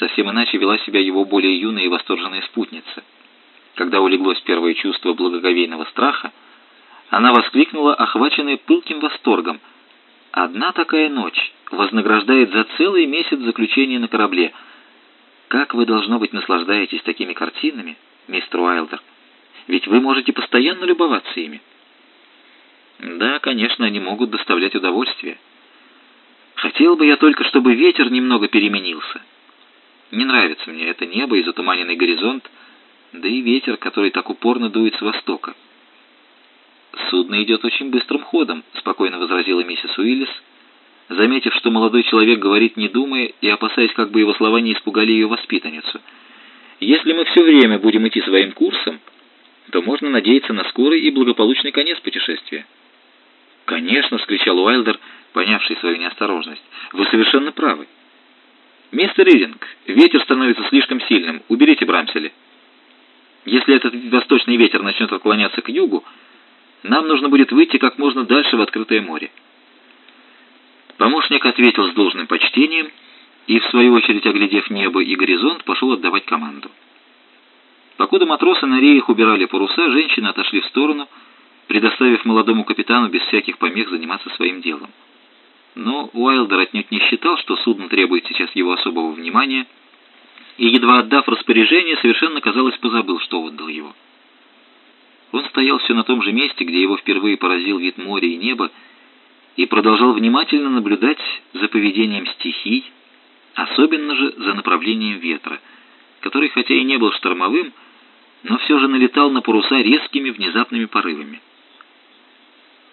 Совсем иначе вела себя его более юная и восторженная спутница. Когда улеглось первое чувство благоговейного страха, она воскликнула, охваченная пылким восторгом. «Одна такая ночь вознаграждает за целый месяц заключения на корабле. Как вы, должно быть, наслаждаетесь такими картинами, мистер Уайлдер?» Ведь вы можете постоянно любоваться ими. Да, конечно, они могут доставлять удовольствие. Хотел бы я только, чтобы ветер немного переменился. Не нравится мне это небо и затуманенный горизонт, да и ветер, который так упорно дует с востока. «Судно идет очень быстрым ходом», — спокойно возразила миссис Уиллис, заметив, что молодой человек говорит не думая и опасаясь, как бы его слова не испугали ее воспитанницу. «Если мы все время будем идти своим курсом, то можно надеяться на скорый и благополучный конец путешествия. «Конечно!» — вскричал Уайлдер, понявший свою неосторожность. «Вы совершенно правы. Мистер Ридинг, ветер становится слишком сильным. Уберите брамсели. Если этот восточный ветер начнет отклоняться к югу, нам нужно будет выйти как можно дальше в открытое море». Помощник ответил с должным почтением и, в свою очередь, оглядев небо и горизонт, пошел отдавать команду. Покуда матросы на реях убирали паруса, женщины отошли в сторону, предоставив молодому капитану без всяких помех заниматься своим делом. Но Уайлдер отнюдь не считал, что судно требует сейчас его особого внимания, и, едва отдав распоряжение, совершенно, казалось, позабыл, что отдал его. Он стоял все на том же месте, где его впервые поразил вид моря и неба, и продолжал внимательно наблюдать за поведением стихий, особенно же за направлением ветра, который, хотя и не был штормовым, но все же налетал на паруса резкими внезапными порывами.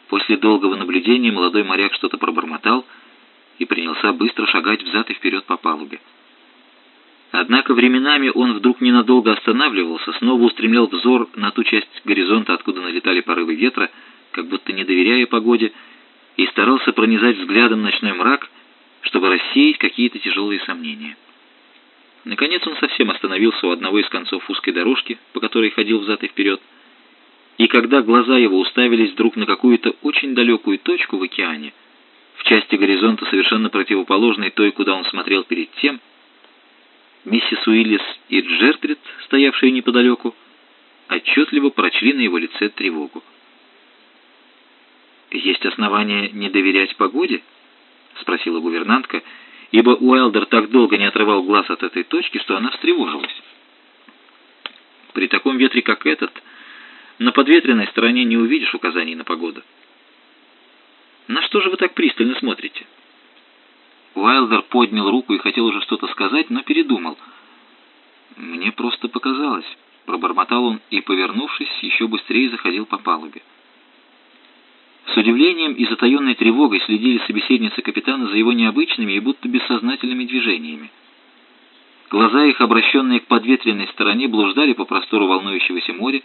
После долгого наблюдения молодой моряк что-то пробормотал и принялся быстро шагать взад и вперед по палубе. Однако временами он вдруг ненадолго останавливался, снова устремлял взор на ту часть горизонта, откуда налетали порывы ветра, как будто не доверяя погоде, и старался пронизать взглядом ночной мрак, чтобы рассеять какие-то тяжелые сомнения. Наконец он совсем остановился у одного из концов узкой дорожки, по которой ходил взад и вперед. И когда глаза его уставились вдруг на какую-то очень далекую точку в океане, в части горизонта совершенно противоположной той, куда он смотрел перед тем, миссис Уиллис и Джертрид, стоявшие неподалеку, отчетливо прочли на его лице тревогу. «Есть основания не доверять погоде?» — спросила гувернантка, — ибо Уайлдер так долго не отрывал глаз от этой точки, что она встревожилась. При таком ветре, как этот, на подветренной стороне не увидишь указаний на погоду. На что же вы так пристально смотрите?» Уайлдер поднял руку и хотел уже что-то сказать, но передумал. «Мне просто показалось», — пробормотал он и, повернувшись, еще быстрее заходил по палубе. С удивлением и затаенной тревогой следили собеседницы капитана за его необычными и будто бессознательными движениями. Глаза их, обращенные к подветренной стороне, блуждали по простору волнующегося моря,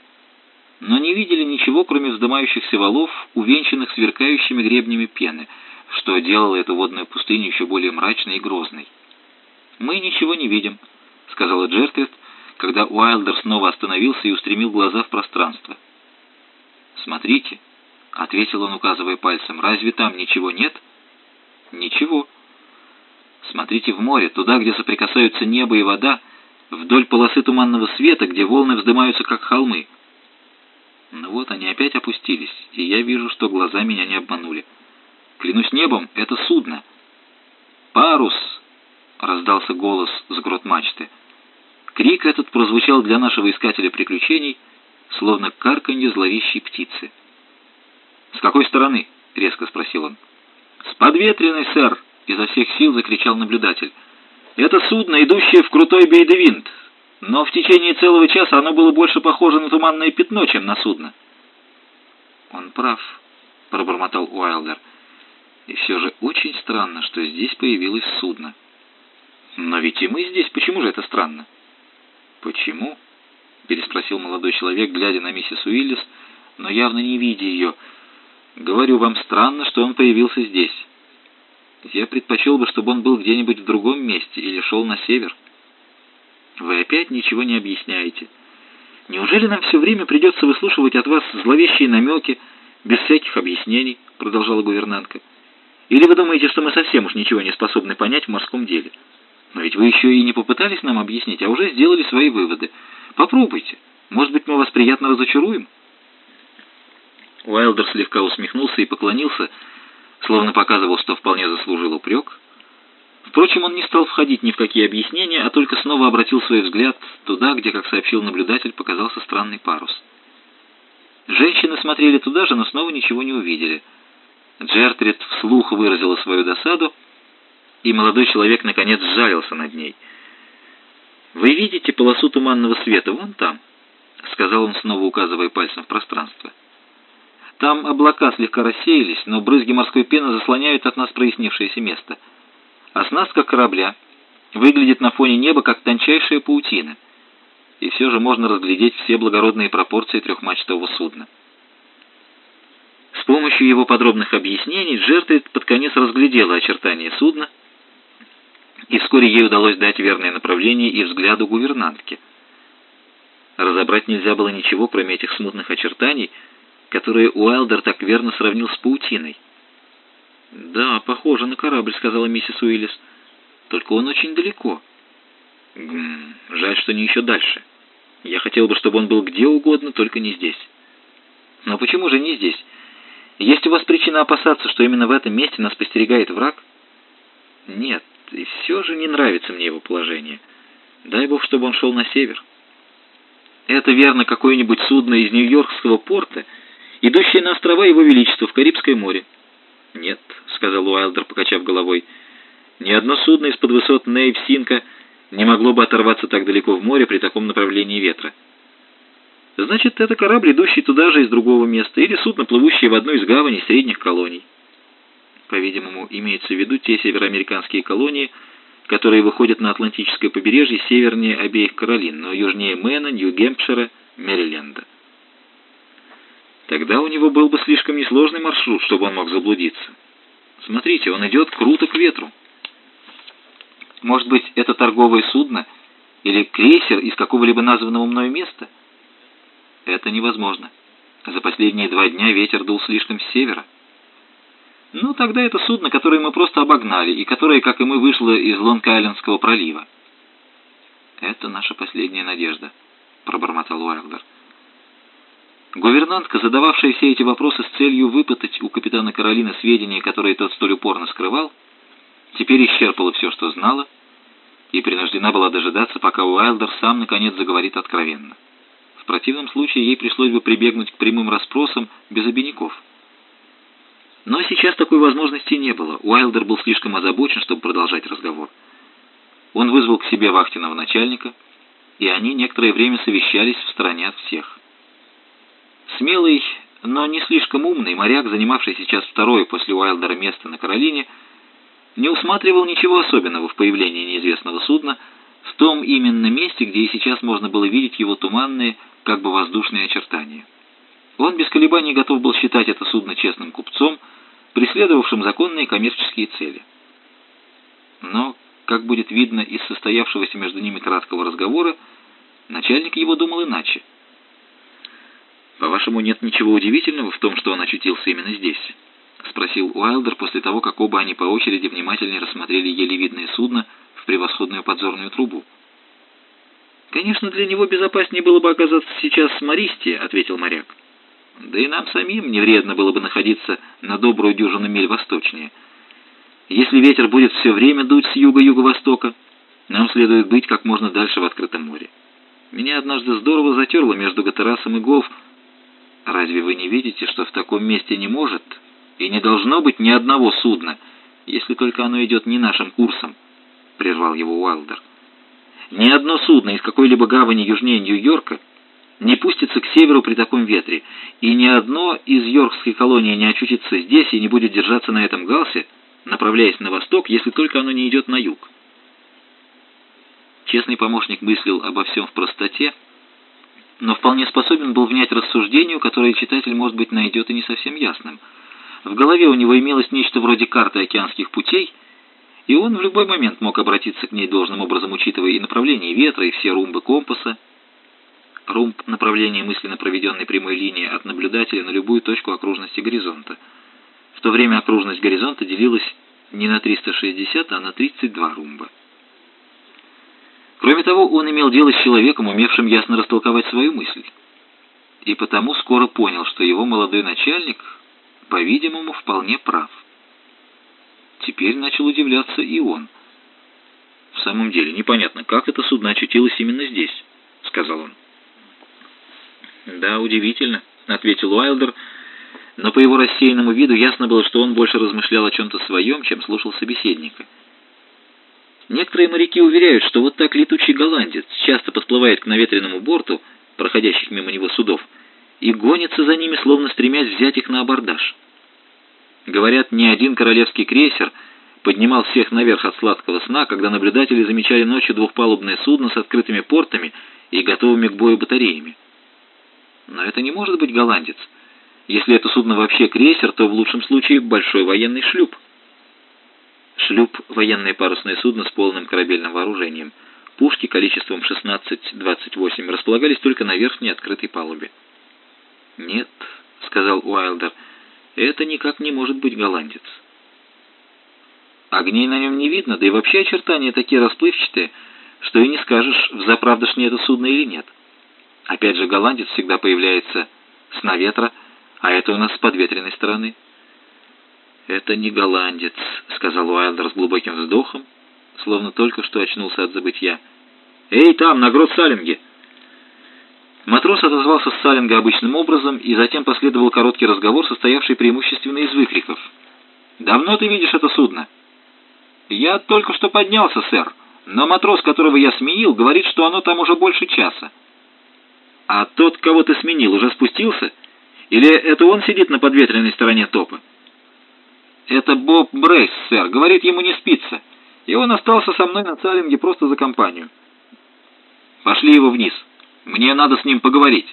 но не видели ничего, кроме вздымающихся валов, увенчанных сверкающими гребнями пены, что делало эту водную пустыню еще более мрачной и грозной. «Мы ничего не видим», — сказала Джертрид, когда Уайлдер снова остановился и устремил глаза в пространство. «Смотрите», — ответил он, указывая пальцем, — «разве там ничего нет?» «Ничего». «Смотрите в море, туда, где соприкасаются небо и вода, вдоль полосы туманного света, где волны вздымаются, как холмы». Ну вот они опять опустились, и я вижу, что глаза меня не обманули. Клянусь небом, это судно. «Парус!» — раздался голос с грот мачты. Крик этот прозвучал для нашего искателя приключений, словно карканье зловещей птицы. «С какой стороны?» — резко спросил он. «С подветренной, сэр!» — изо всех сил закричал наблюдатель. «Это судно, идущее в крутой бейдевинт но в течение целого часа оно было больше похоже на туманное пятно, чем на судно. «Он прав», — пробормотал Уайлдер. «И все же очень странно, что здесь появилось судно». «Но ведь и мы здесь. Почему же это странно?» «Почему?» — переспросил молодой человек, глядя на миссис Уиллис, но явно не видя ее. «Говорю вам, странно, что он появился здесь. Я предпочел бы, чтобы он был где-нибудь в другом месте или шел на север». Вы опять ничего не объясняете. Неужели нам все время придется выслушивать от вас зловещие намеки, без всяких объяснений, продолжала гувернантка. Или вы думаете, что мы совсем уж ничего не способны понять в морском деле? Но ведь вы еще и не попытались нам объяснить, а уже сделали свои выводы. Попробуйте. Может быть, мы вас приятно разочаруем?» Уайлдер слегка усмехнулся и поклонился, словно показывал, что вполне заслужил упрек, Впрочем, он не стал входить ни в какие объяснения, а только снова обратил свой взгляд туда, где, как сообщил наблюдатель, показался странный парус. Женщины смотрели туда же, но снова ничего не увидели. Джертрид вслух выразила свою досаду, и молодой человек наконец сжалился над ней. «Вы видите полосу туманного света вон там?» — сказал он, снова указывая пальцем в пространство. «Там облака слегка рассеялись, но брызги морской пены заслоняют от нас прояснившееся место». Оснастка корабля выглядит на фоне неба как тончайшая паутина, и все же можно разглядеть все благородные пропорции трехмачтового судна. С помощью его подробных объяснений Джертрид под конец разглядела очертания судна, и вскоре ей удалось дать верное направление и взгляду гувернантки. Разобрать нельзя было ничего, кроме этих смутных очертаний, которые Уайлдер так верно сравнил с паутиной. «Да, похоже на корабль», — сказала миссис Уиллис. «Только он очень далеко». Гм, жаль, что не еще дальше. Я хотел бы, чтобы он был где угодно, только не здесь». «Но почему же не здесь? Есть у вас причина опасаться, что именно в этом месте нас постерегает враг?» «Нет, и все же не нравится мне его положение. Дай бог, чтобы он шел на север». «Это верно какое-нибудь судно из Нью-Йоркского порта, идущее на острова Его Величества в Карибское море». «Нет», — сказал Уайлдер, покачав головой, — «ни одно судно из-под высот Нейв-Синка не могло бы оторваться так далеко в море при таком направлении ветра». «Значит, это корабль, идущий туда же из другого места, или судно, плывущее в одну из гаваней средних колоний». По-видимому, имеется в виду те североамериканские колонии, которые выходят на Атлантическое побережье севернее обеих Каролин, но южнее Мэна, Нью-Гемпшира, Мэриленда. Тогда у него был бы слишком несложный маршрут, чтобы он мог заблудиться. Смотрите, он идет круто к ветру. Может быть, это торговое судно или крейсер из какого-либо названного мною места? Это невозможно. За последние два дня ветер дул слишком с севера. Ну, тогда это судно, которое мы просто обогнали, и которое, как и мы, вышло из Лонг-Айлендского пролива. «Это наша последняя надежда», — пробормотал Уайлдер. Гувернантка, задававшая все эти вопросы с целью выпытать у капитана Каролины сведения, которые тот столь упорно скрывал, теперь исчерпала все, что знала, и принуждена была дожидаться, пока Уайлдер сам наконец заговорит откровенно. В противном случае ей пришлось бы прибегнуть к прямым расспросам без обиняков. Но сейчас такой возможности не было. Уайлдер был слишком озабочен, чтобы продолжать разговор. Он вызвал к себе вахтенного начальника, и они некоторое время совещались в стороне от всех. Смелый, но не слишком умный моряк, занимавший сейчас второе после Уайлдера место на Каролине, не усматривал ничего особенного в появлении неизвестного судна в том именно месте, где и сейчас можно было видеть его туманные, как бы воздушные очертания. Он без колебаний готов был считать это судно честным купцом, преследовавшим законные коммерческие цели. Но, как будет видно из состоявшегося между ними краткого разговора, начальник его думал иначе. «По-вашему, нет ничего удивительного в том, что он очутился именно здесь?» — спросил Уайлдер после того, как оба они по очереди внимательнее рассмотрели еле видное судно в превосходную подзорную трубу. «Конечно, для него безопаснее было бы оказаться сейчас в Мористе», — ответил моряк. «Да и нам самим не вредно было бы находиться на добрую дюжину миль восточнее. Если ветер будет все время дуть с юга-юго-востока, нам следует быть как можно дальше в открытом море. Меня однажды здорово затерло между Гатерасом и Голф. Разве вы не видите, что в таком месте не может и не должно быть ни одного судна, если только оно идет не нашим курсом?» — прервал его Уайлдер. Ни одно судно из какой-либо гавани южнее Нью-Йорка не пустится к северу при таком ветре, и ни одно из йоркской колонии не очутится здесь и не будет держаться на этом галсе, направляясь на восток, если только оно не идет на юг. Честный помощник мыслил обо всем в простоте, но вполне способен был внять рассуждению, которое читатель, может быть, найдет и не совсем ясным. В голове у него имелось нечто вроде карты океанских путей, и он в любой момент мог обратиться к ней должным образом, учитывая и направление ветра, и все румбы компаса. Румб — направление мысленно проведенной прямой линии от наблюдателя на любую точку окружности горизонта. В то время окружность горизонта делилась не на 360, а на 32 румба. Кроме того, он имел дело с человеком, умевшим ясно растолковать свою мысль. И потому скоро понял, что его молодой начальник, по-видимому, вполне прав. Теперь начал удивляться и он. «В самом деле, непонятно, как это судно очутилось именно здесь», — сказал он. «Да, удивительно», — ответил Уайлдер, но по его рассеянному виду ясно было, что он больше размышлял о чем-то своем, чем слушал собеседника. Некоторые моряки уверяют, что вот так летучий голландец часто подплывает к наветренному борту, проходящих мимо него судов, и гонится за ними, словно стремясь взять их на абордаж. Говорят, ни один королевский крейсер поднимал всех наверх от сладкого сна, когда наблюдатели замечали ночью двухпалубное судно с открытыми портами и готовыми к бою батареями. Но это не может быть голландец. Если это судно вообще крейсер, то в лучшем случае большой военный шлюп. Шлюп — военное парусное судно с полным корабельным вооружением. Пушки количеством 16-28 располагались только на верхней открытой палубе. «Нет», — сказал Уайлдер, — это никак не может быть голландец. Огней на нем не видно, да и вообще очертания такие расплывчатые, что и не скажешь, взаправдошнее это судно или нет. Опять же, голландец всегда появляется с наветра, а это у нас с подветренной стороны. «Это не голландец», — сказал Уайлдер с глубоким вздохом, словно только что очнулся от забытья. «Эй, там, на грот Салинге!» Матрос отозвался с Салинга обычным образом, и затем последовал короткий разговор, состоявший преимущественно из выкриков. «Давно ты видишь это судно?» «Я только что поднялся, сэр, но матрос, которого я сменил, говорит, что оно там уже больше часа». «А тот, кого ты сменил, уже спустился? Или это он сидит на подветренной стороне топа?» «Это Боб Брейс, сэр. Говорит, ему не спится. И он остался со мной на Салинге просто за компанию». «Пошли его вниз». Мне надо с ним поговорить».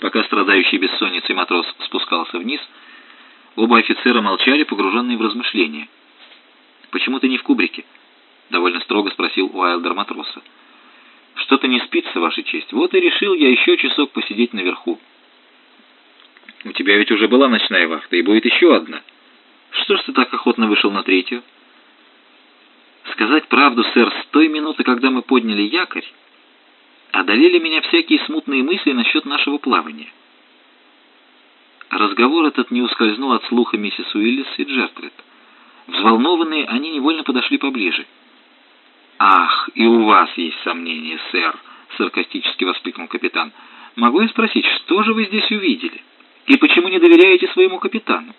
Пока страдающий бессонницей матрос спускался вниз, оба офицера молчали, погруженные в размышления. «Почему ты не в кубрике?» — довольно строго спросил Уайлдер матроса. «Что-то не спится, Ваша честь. Вот и решил я еще часок посидеть наверху». «У тебя ведь уже была ночная вахта, и будет еще одна. Что ж ты так охотно вышел на третью?» «Сказать правду, сэр, с той минуты, когда мы подняли якорь, одолели меня всякие смутные мысли насчет нашего плавания. Разговор этот не ускользнул от слуха миссис Уиллис и Джертрид. Взволнованные, они невольно подошли поближе. «Ах, и у вас есть сомнения, сэр!» — саркастически воскликнул капитан. «Могу я спросить, что же вы здесь увидели?» И почему не доверяете своему капитану?»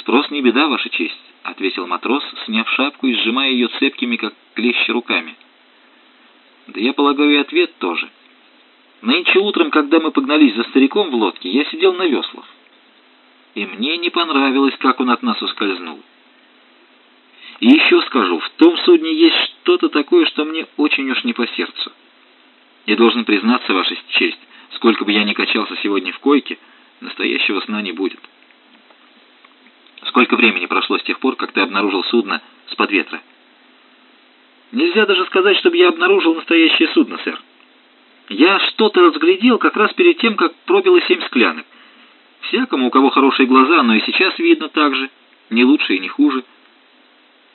«Спрос не беда, Ваша честь», — ответил матрос, сняв шапку и сжимая ее цепкими, как клещи, руками. «Да я полагаю, и ответ тоже. Нынче утром, когда мы погнались за стариком в лодке, я сидел на веслах. И мне не понравилось, как он от нас ускользнул. И еще скажу, в том судне есть что-то такое, что мне очень уж не по сердцу. Я должен признаться, Ваша честь, сколько бы я ни качался сегодня в койке, настоящего сна не будет. Сколько времени прошло с тех пор, как ты обнаружил судно с под ветра? Нельзя даже сказать, чтобы я обнаружил настоящее судно, сэр. Я что-то разглядел как раз перед тем, как пробило семь склянок. Всякому, у кого хорошие глаза, но и сейчас видно так же, не лучше и не хуже.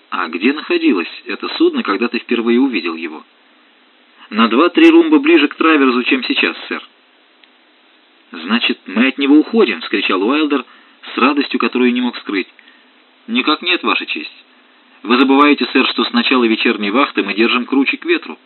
А где находилось это судно, когда ты впервые увидел его? На два-три румба ближе к траверзу, чем сейчас, сэр. «Значит, мы от него уходим!» — вскричал Уайлдер с радостью, которую не мог скрыть. «Никак нет, Ваша честь. Вы забываете, сэр, что с начала вечерней вахты мы держим круче к ветру».